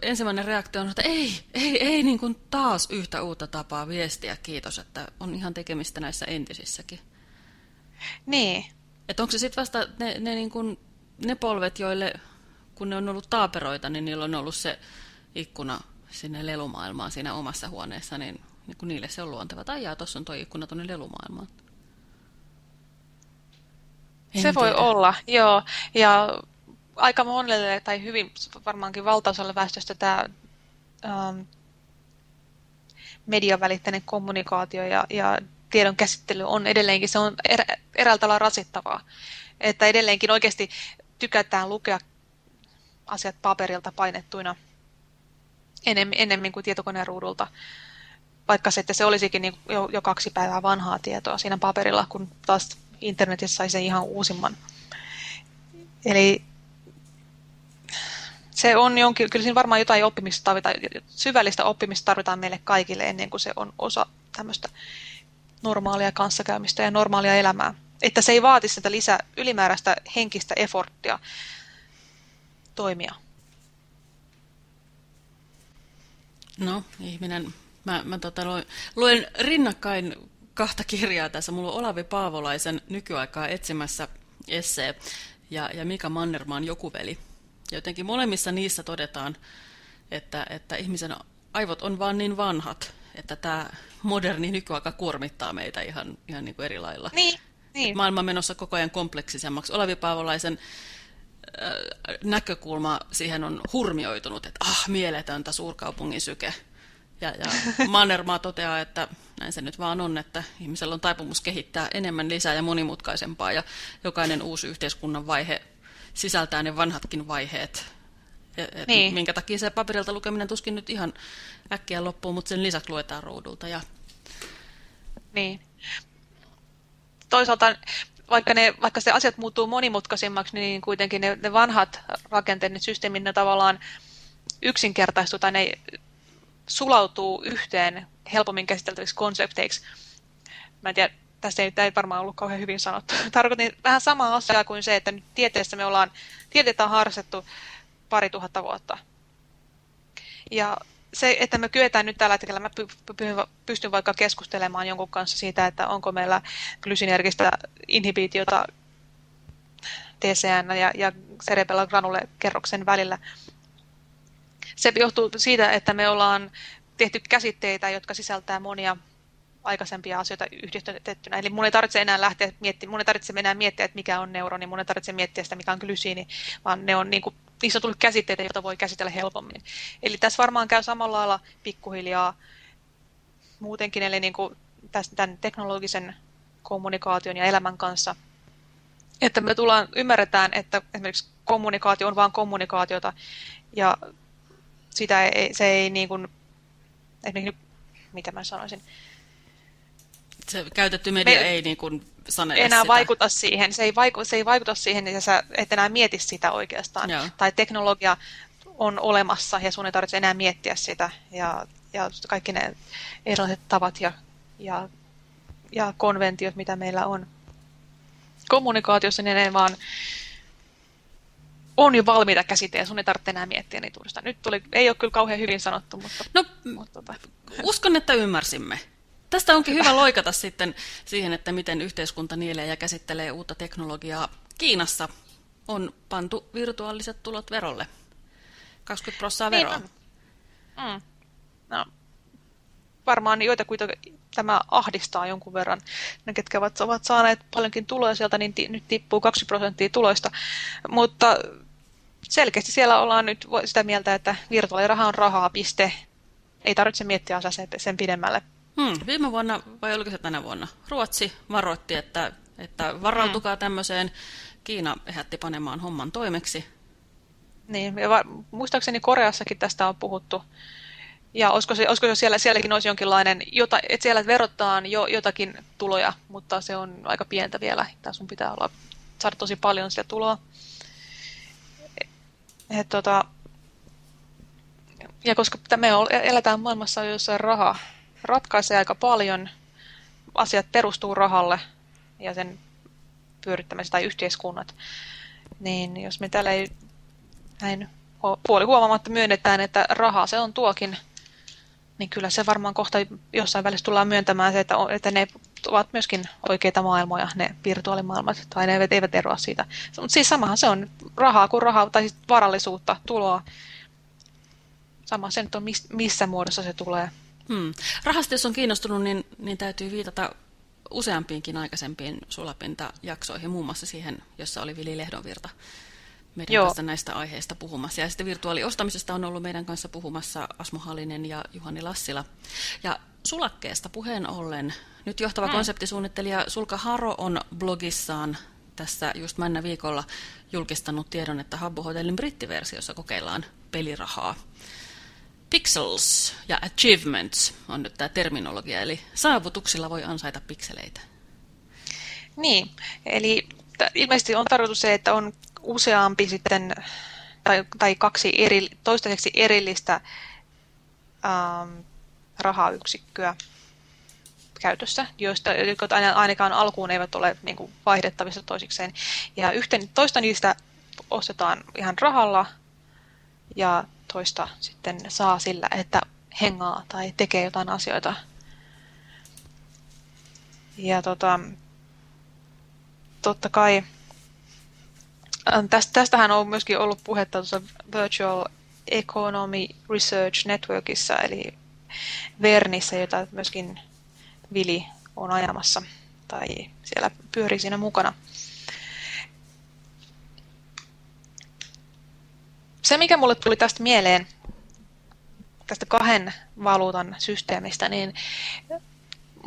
ensimmäinen reaktio on, että ei, ei, ei niin kuin taas yhtä uutta tapaa viestiä, kiitos, että on ihan tekemistä näissä entisissäkin. Niin. Että onko se sitten vasta ne, ne, niin kuin, ne polvet, joille, kun ne on ollut taaperoita, niin niillä on ollut se ikkuna sinne lelumaailmaan siinä omassa huoneessa, niin, niin kuin niille se on luonteva. Tai jaa, tuossa on tuo ikkuna tuonne lelumaailmaan. En se tiedä. voi olla, joo. Ja aika monelle, tai hyvin varmaankin valtaosalle väestöstä tämä ähm, median välittäinen kommunikaatio ja, ja tiedon käsittely on edelleenkin, se on er, eräällä tavalla rasittavaa. Että edelleenkin oikeasti tykätään lukea asiat paperilta painettuina enemmän, enemmän kuin tietokoneen ruudulta. Vaikka se, että se olisikin niin jo, jo kaksi päivää vanhaa tietoa siinä paperilla, kun taas internetissä sai sen ihan uusimman. Eli se on jonkin, kyllä siinä varmaan jotain oppimista tarvitaan, syvällistä oppimista tarvitaan meille kaikille ennen kuin se on osa tämmöistä normaalia kanssakäymistä ja normaalia elämää. Että se ei vaati sitä lisää ylimääräistä henkistä efforttia toimia. No, ihminen. Mä, mä tota, luen, luen rinnakkain kahta kirjaa tässä. Mulla on Olavi Paavolaisen nykyaikaa etsimässä essee. ja, ja Mika Mannermaan Jokuveli. Ja jotenkin molemmissa niissä todetaan, että, että ihmisen aivot on vaan niin vanhat, että tämä moderni nykyaika kuormittaa meitä ihan, ihan niin kuin eri lailla. Niin, niin. Maailma menossa koko ajan kompleksisemmaksi. Olavi Paavolaisen äh, näkökulma siihen on hurmioitunut, että ah, mieletöntä suurkaupungin syke. Ja, ja Mannermaa toteaa, että näin se nyt vaan on, että ihmisellä on taipumus kehittää enemmän lisää ja monimutkaisempaa, ja jokainen uusi yhteiskunnan vaihe sisältää ne vanhatkin vaiheet. Et niin. Minkä takia se paperilta lukeminen tuskin nyt ihan äkkiä loppuu, mutta sen lisäksi luetaan ruudulta. Ja... Niin. Toisaalta vaikka, ne, vaikka se asiat muuttuu monimutkaisemmaksi, niin kuitenkin ne, ne vanhat rakenteet, ne systeemit, ne tavallaan yksinkertaistuu tai ne sulautuu yhteen helpommin käsiteltäviksi konsepteiksi. Mä en tiedä, tästä ei, ei varmaan ollut kauhean hyvin sanottu. *laughs* Tarkoitin vähän samaa asiaa kuin se, että nyt tieteessä me ollaan, tieteitä on harrastettu pari tuhatta vuotta. Ja se, että me kyetään nyt tällä hetkellä, mä pystyn vaikka keskustelemaan jonkun kanssa siitä, että onko meillä glysinergistä inhibitiota TCN ja, ja cerebellar granule kerroksen välillä. Se johtuu siitä, että me ollaan tehty käsitteitä, jotka sisältää monia aikaisempia asioita yhdistettynä. Eli mun ei tarvitse enää lähteä miettimään, mun ei tarvitse enää miettiä, että mikä on neuroni, mun ei tarvitse miettiä sitä, mikä on glysiini, vaan ne on niin kuin, niissä on tullut käsitteitä, joita voi käsitellä helpommin. Eli tässä varmaan käy samalla lailla pikkuhiljaa muutenkin, eli niin kuin tämän teknologisen kommunikaation ja elämän kanssa, että me tullaan, ymmärretään, että esimerkiksi kommunikaatio on vain kommunikaatiota, ja sitä ei, se ei niin kuin, mitä mä sanoisin, se käytetty media Me, ei niin kuin sane enää sitä. vaikuta siihen. Se ei, vaiku, se ei vaikuta siihen, että sä et enää mieti sitä oikeastaan. Joo. Tai teknologia on olemassa ja sun ei tarvitse enää miettiä sitä. Ja, ja kaikki ne erilaiset tavat ja, ja, ja konventiot, mitä meillä on kommunikaatiossa, niin ne vaan on jo valmiita käsitteitä, sun ei tarvitse enää miettiä niitä uudestaan. Nyt tuli, ei ole kyllä kauhean hyvin sanottu, mutta... No, mutta tota. uskon, että ymmärsimme. Tästä onkin hyvä loikata sitten siihen, että miten yhteiskunta nielee ja käsittelee uutta teknologiaa. Kiinassa on pantu virtuaaliset tulot verolle. 20 prosenttia veroa. Niin mm. no, varmaan joitakuita tämä ahdistaa jonkun verran. Ne, ketkä ovat, ovat saaneet paljonkin tuloja sieltä, niin ti, nyt tippuu 2 prosenttia tuloista. Mutta selkeästi siellä ollaan nyt sitä mieltä, että virtuaaliraha on rahaa, piste. Ei tarvitse miettiä asiaa sen, sen pidemmälle. Hmm, viime vuonna, vai oliko se tänä vuonna, Ruotsi varoitti, että, että varautukaa hmm. tämmöiseen. Kiina ehätti panemaan homman toimeksi. Niin, ja muistaakseni Koreassakin tästä on puhuttu. Ja olisiko, se, olisiko se siellä, sielläkin olisi jonkinlainen, jota, että siellä verottaa jo jotakin tuloja, mutta se on aika pientä vielä. Tämä sun pitää olla, saada tosi paljon sitä tuloa. Et, tota, ja koska me eletään maailmassa, jossa raha ratkaisee aika paljon. Asiat perustuu rahalle ja sen pyörittämiseen tai yhteiskunnat. Niin jos me täällä ei näin puoli huomaamatta myönnetään, että rahaa se on tuokin, niin kyllä se varmaan kohta jossain välissä tullaan myöntämään se, että, että ne ovat myöskin oikeita maailmoja, ne virtuaalimaailmat, tai ne eivät, eivät eroa siitä. Mutta siis samahan se on rahaa kuin rahaa, tai siis varallisuutta, tuloa. Sama se nyt on, missä muodossa se tulee. Hmm. Rahasta, jos on kiinnostunut, niin, niin täytyy viitata useampiinkin aikaisempiin sulapintajaksoihin, muun muassa siihen, jossa oli Vili Lehdonvirta meidän Joo. kanssa näistä aiheista puhumassa. Ja sitten virtuaaliostamisesta on ollut meidän kanssa puhumassa Asmo Halinen ja Juhani Lassila. Ja sulakkeesta puheen ollen, nyt johtava hmm. konseptisuunnittelija Sulka Haro on blogissaan tässä just männä viikolla julkistanut tiedon, että Habbo Hotellin brittiversiossa kokeillaan pelirahaa. Pixels ja achievements on nyt tämä terminologia, eli saavutuksilla voi ansaita pikseleitä. Niin, eli ilmeisesti on tarkoitus se, että on useampi sitten, tai, tai kaksi eri, toistaiseksi erillistä ähm, rahayksikköä käytössä, joista, jotka ainakaan alkuun eivät ole niin kuin, vaihdettavissa toisikseen. Ja yhten, toista niistä ostetaan ihan rahalla ja toista sitten saa sillä, että hengaa tai tekee jotain asioita. Ja tota, totta kai Tästä, tästähän on myöskin ollut puhetta tuossa Virtual Economy Research Networkissa, eli Vernissä, jota myöskin Vili on ajamassa, tai siellä pyörii siinä mukana. Se, mikä mulle tuli tästä mieleen, tästä kahden valuutan systeemistä, niin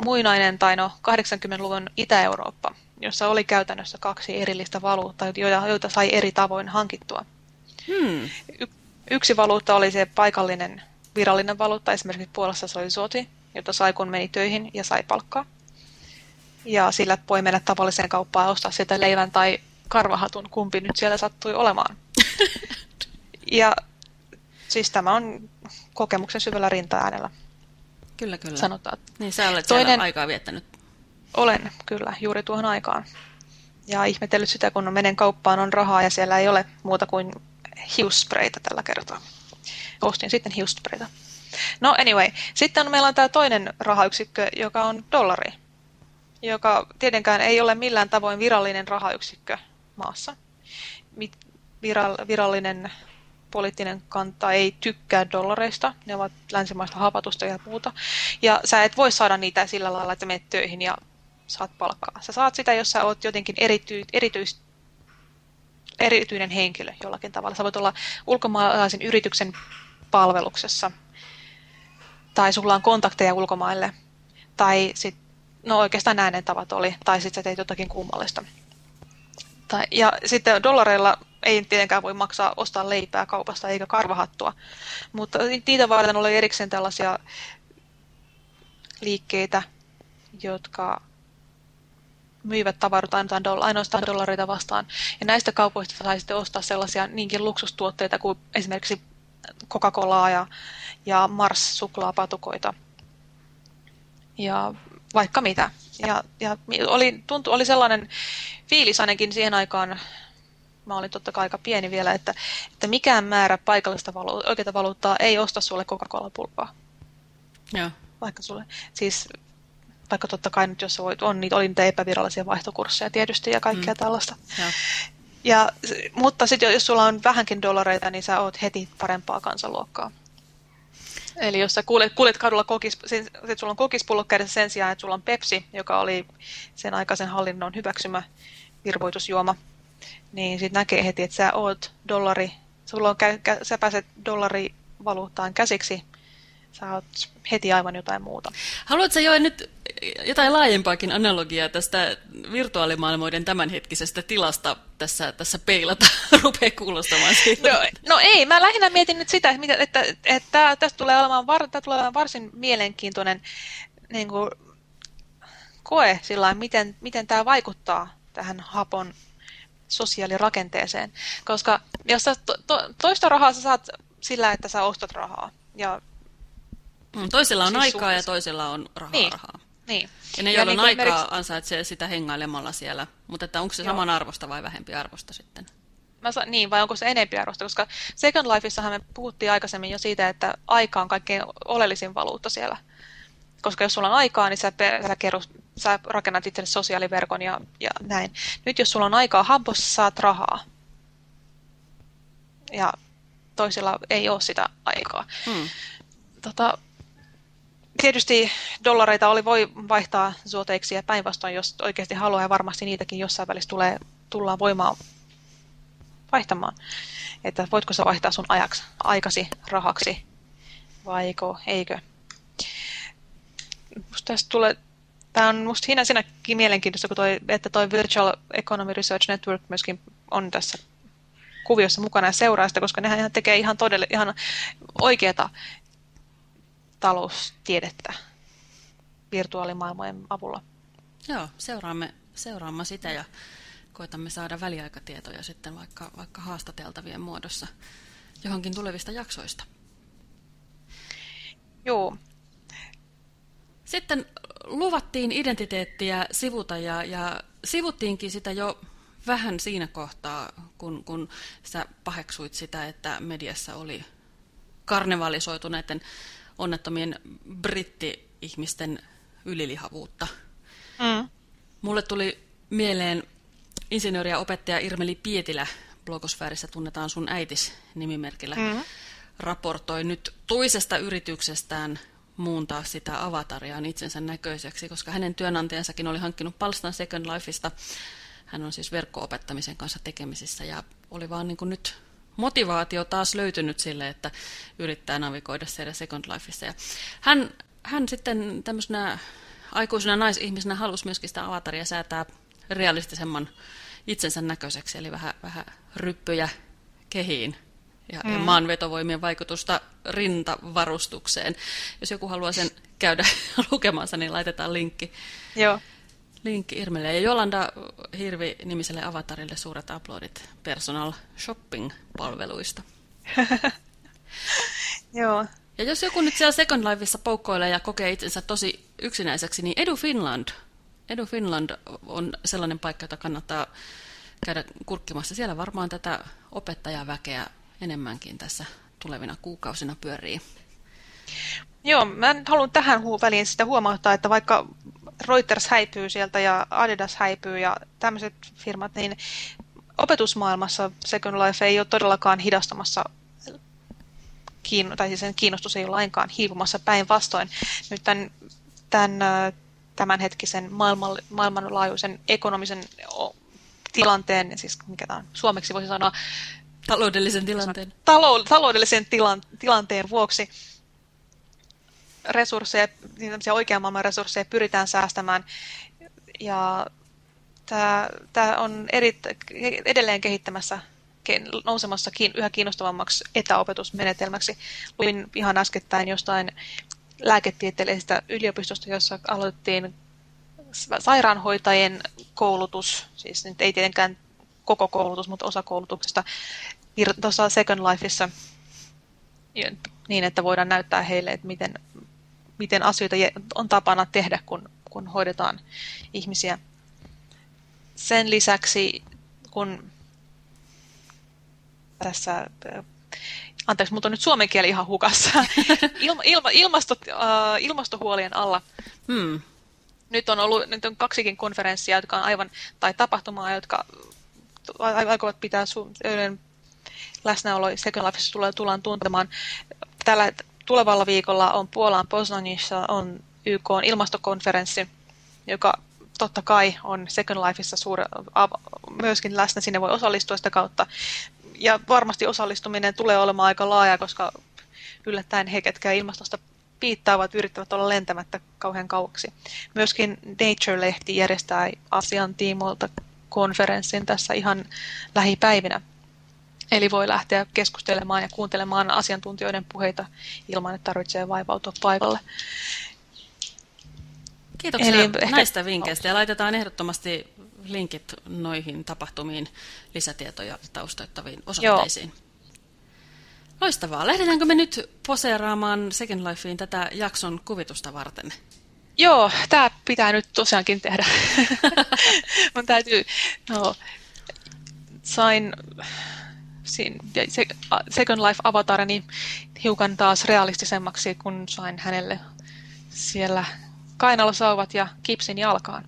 muinainen tai no 80-luvun Itä-Eurooppa, jossa oli käytännössä kaksi erillistä valuuttaa, joita, joita sai eri tavoin hankittua. Hmm. Y yksi valuutta oli se paikallinen virallinen valuutta, esimerkiksi Puolassa se oli soti, jota sai kun meni töihin ja sai palkkaa. Ja sillä voi mennä tavalliseen kauppaan ja ostaa sieltä leivän tai karvahatun, kumpi nyt siellä sattui olemaan. *laughs* ja siis tämä on kokemuksen syvällä rinta-äänellä. Kyllä, kyllä. Sanotaan. Niin sä olet Toinen... aikaa viettänyt. Olen, kyllä, juuri tuohon aikaan. Ja ihmetellyt sitä, kun menen kauppaan, on rahaa ja siellä ei ole muuta kuin hiusspreitä tällä kertaa. Ostin sitten hiusspreitä. No anyway, sitten meillä on tämä toinen rahayksikkö, joka on dollari, joka tietenkään ei ole millään tavoin virallinen rahayksikkö maassa. Virallinen poliittinen kanta ei tykkää dollareista, ne ovat länsimaista hapatusta ja muuta. Ja sä et voi saada niitä sillä lailla, että menet töihin ja saat palkkaa. Sä saat sitä, jos sä oot jotenkin erity, erityis, erityinen henkilö jollakin tavalla. Sä voit olla ulkomaalaisen yrityksen palveluksessa, tai sulla on kontakteja ulkomaille, tai sit, no oikeastaan näin ne tavat oli, tai sitten sä teit jotakin kummallista. Tai, ja sitten dollareilla ei tietenkään voi maksaa, ostaa leipää kaupasta eikä karvahattua. Mutta niitä varten oli erikseen tällaisia liikkeitä, jotka myivät tavaroita ainoastaan dollareita vastaan. Ja näistä kaupoista sai sitten ostaa sellaisia niinkin luksustuotteita kuin esimerkiksi Coca-Colaa ja, ja Mars-suklaapatukoita. Ja vaikka mitä. Ja, ja oli, tuntu, oli sellainen fiilis ainakin siihen aikaan mä olin totta kai aika pieni vielä, että, että mikään määrä paikallista valu, oikeaa valuuttaa ei osta sulle Coca-Cola-pulloa. Joo. Vaikka sulle, siis vaikka totta kai nyt jos voit, on, niitä oli niitä epävirallisia vaihtokursseja tietysti ja kaikkea mm. tällaista. Joo. Ja, mutta sitten jos sulla on vähänkin dollareita, niin sä oot heti parempaa kansanluokkaa. Eli jos sä kuljet, kuljet kadulla kokis, sit sulla on kokispullo kädessä sen sijaan, että sulla on Pepsi, joka oli sen aikaisen hallinnon hyväksymä virvoitusjuoma, niin sitten näkee heti, että sä oot dollari, sulla on, sä pääset dollarivaluuttaan käsiksi, sä oot heti aivan jotain muuta. Haluatko jo nyt jotain laajempaakin analogiaa tästä virtuaalimaailmoiden tämänhetkisestä tilasta tässä, tässä peilata, *laughs* rupeaa kuulostamaan siitä? No, no ei, mä lähinnä mietin nyt sitä, että, että, että, että tästä tulee olemaan, var, tulee olemaan varsin mielenkiintoinen niin kuin, koe sillä miten, miten tämä vaikuttaa tähän hapon sosiaalirakenteeseen. Koska jos sä to, to, toista rahaa sä saat sillä, että sä ostat rahaa. Ja mm, toisella on siis aikaa suhteessa. ja toisella on rahaa niin. rahaa. Niin. Ja ne, joilla on niin aikaa, esimerkiksi... ansaitsee sitä hengailemalla siellä. Mutta että onko se Joo. saman arvosta vai vähempi arvosta sitten? Mä sa- niin, vai onko se enempi arvosta? Koska Second Lifeissahan me puhuttiin aikaisemmin jo siitä, että aika on kaikkein oleellisin valuutta siellä. Koska jos sulla on aikaa, niin sä, sä, kerro, sä rakennat itselle sosiaaliverkon ja, ja näin. Nyt jos sulla on aikaa hampossa, saat rahaa. Ja toisilla ei ole sitä aikaa. Hmm. Tota, tietysti dollareita oli voi vaihtaa zuoteiksi ja päinvastoin, jos oikeasti haluaa, ja varmasti niitäkin jossain välissä tulee, tullaan voimaan vaihtamaan. Että voitko sä vaihtaa sun ajaksi, aikasi rahaksi, vaiko eikö. Musta tästä tulee, tämä on musta hinä sinäkin mielenkiintoista, kun toi, että toi Virtual Economy Research Network myöskin on tässä kuviossa mukana ja seuraa sitä, koska nehän tekee ihan todella ihan oikeata taloustiedettä virtuaalimaailmojen avulla. Joo, seuraamme, seuraamme sitä ja koetamme saada väliaikatietoja sitten vaikka, vaikka haastateltavien muodossa johonkin tulevista jaksoista. Joo. Sitten luvattiin identiteettiä sivuta ja, ja sivuttiinkin sitä jo vähän siinä kohtaa, kun, kun sä paheksuit sitä, että mediassa oli karnevalisoitu näiden onnettomien britti-ihmisten ylilihavuutta. Mm. Mulle tuli mieleen insinööri ja opettaja Irmeli Pietilä blogosfäärissä tunnetaan sun äitis nimimerkillä, mm-hmm. raportoi nyt toisesta yrityksestään muuntaa sitä avatariaan itsensä näköiseksi, koska hänen työnantajansakin oli hankkinut palstan Second Lifeista. Hän on siis verkko-opettamisen kanssa tekemisissä ja oli vaan niin kuin nyt motivaatio taas löytynyt sille, että yrittää navigoida siellä Second Lifeissa. Ja hän, hän sitten tämmöisenä aikuisena naisihmisenä halusi myöskin sitä avataria säätää realistisemman itsensä näköiseksi, eli vähän, vähän ryppyjä kehiin ja, mm. ja maanvetovoimien vaikutusta rintavarustukseen. Jos joku haluaa sen käydä *laughs* lukemansa, niin laitetaan linkki. Joo. Linkki Irmelle. Ja Jolanda Hirvi-nimiselle avatarille suuret uploadit personal shopping-palveluista. *laughs* Joo. Ja jos joku nyt siellä Second Lifeissa poukkoilee ja kokee itsensä tosi yksinäiseksi, niin Edu Finland, Edu Finland on sellainen paikka, jota kannattaa käydä kurkkimassa. Siellä varmaan tätä opettajaväkeä enemmänkin tässä tulevina kuukausina pyörii. Joo, mä haluan tähän väliin sitä huomauttaa, että vaikka Reuters häipyy sieltä ja Adidas häipyy ja tämmöiset firmat, niin opetusmaailmassa Second Life ei ole todellakaan hidastamassa kiinno, tai siis sen kiinnostus ei ole lainkaan hiipumassa päinvastoin. Nyt tämän, tämän tämänhetkisen maailman, maailmanlaajuisen ekonomisen tilanteen, siis mikä tämä on, suomeksi voisi sanoa, taloudellisen tilanteen, talou, taloudellisen tilan, tilanteen vuoksi resursseja, niin oikean maailman resursseja pyritään säästämään. Ja tämä, tämä on eri, edelleen kehittämässä nousemassa yhä kiinnostavammaksi etäopetusmenetelmäksi. Luin ihan äskettäin jostain lääketieteellisestä yliopistosta, jossa aloitettiin sairaanhoitajien koulutus, siis nyt ei tietenkään koko koulutus, mutta osa koulutuksesta tuossa Second Lifeissa niin, että voidaan näyttää heille, että miten, miten asioita on tapana tehdä, kun, kun hoidetaan ihmisiä. Sen lisäksi, kun tässä, anteeksi, mutta on nyt suomen kieli ihan hukassa, *laughs* ilma, ilma, ilmasto, uh, ilmastohuolien alla. Hmm. Nyt on ollut nyt on kaksikin konferenssia, jotka on aivan, tai tapahtumaa, jotka aikovat pitää su- läsnäolo Second Lifeissa tulee, tullaan tuntemaan. Tällä tulevalla viikolla on Puolaan Poznanissa on YK on ilmastokonferenssi, joka totta kai on Second Lifeissa suuri, myöskin läsnä, sinne voi osallistua sitä kautta. Ja varmasti osallistuminen tulee olemaan aika laaja, koska yllättäen he, ketkä ilmastosta piittaavat, yrittävät olla lentämättä kauhean kauaksi. Myöskin Nature-lehti järjestää asian tiimoilta konferenssin tässä ihan lähipäivinä. Eli voi lähteä keskustelemaan ja kuuntelemaan asiantuntijoiden puheita ilman, että tarvitsee vaivautua paikalle. Kiitoksia Eli ehkä... näistä vinkkeistä ja laitetaan ehdottomasti linkit noihin tapahtumiin, lisätietoja taustoittaviin osoitteisiin. Joo. Loistavaa. Lähdetäänkö me nyt poseeraamaan Second Lifeen tätä jakson kuvitusta varten? Joo, tämä pitää nyt tosiaankin tehdä. *laughs* Mun täytyy, no, sain siinä, se, Second Life avatarini hiukan taas realistisemmaksi, kun sain hänelle siellä kainalosauvat ja kipsin jalkaan.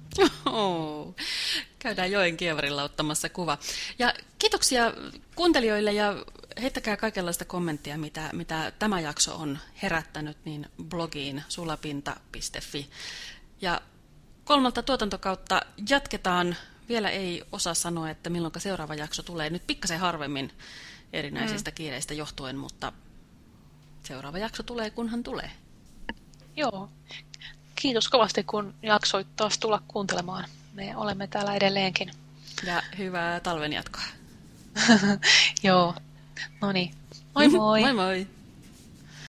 Käydään joen kievarilla ottamassa kuva. Ja kiitoksia kuuntelijoille ja heittäkää kaikenlaista kommenttia, mitä, mitä tämä jakso on herättänyt, niin blogiin sulapinta.fi. Ja kolmalta tuotantokautta jatketaan. Vielä ei osaa sanoa, että milloin seuraava jakso tulee. Nyt pikkasen harvemmin erinäisistä mm. kiireistä johtuen, mutta seuraava jakso tulee, kunhan tulee. Joo. Kiitos kovasti, kun jaksoit taas tulla kuuntelemaan. Me olemme täällä edelleenkin. Ja hyvää talven jatkoa. *laughs* Joo. No niin. Moi *laughs* moi. moi moi.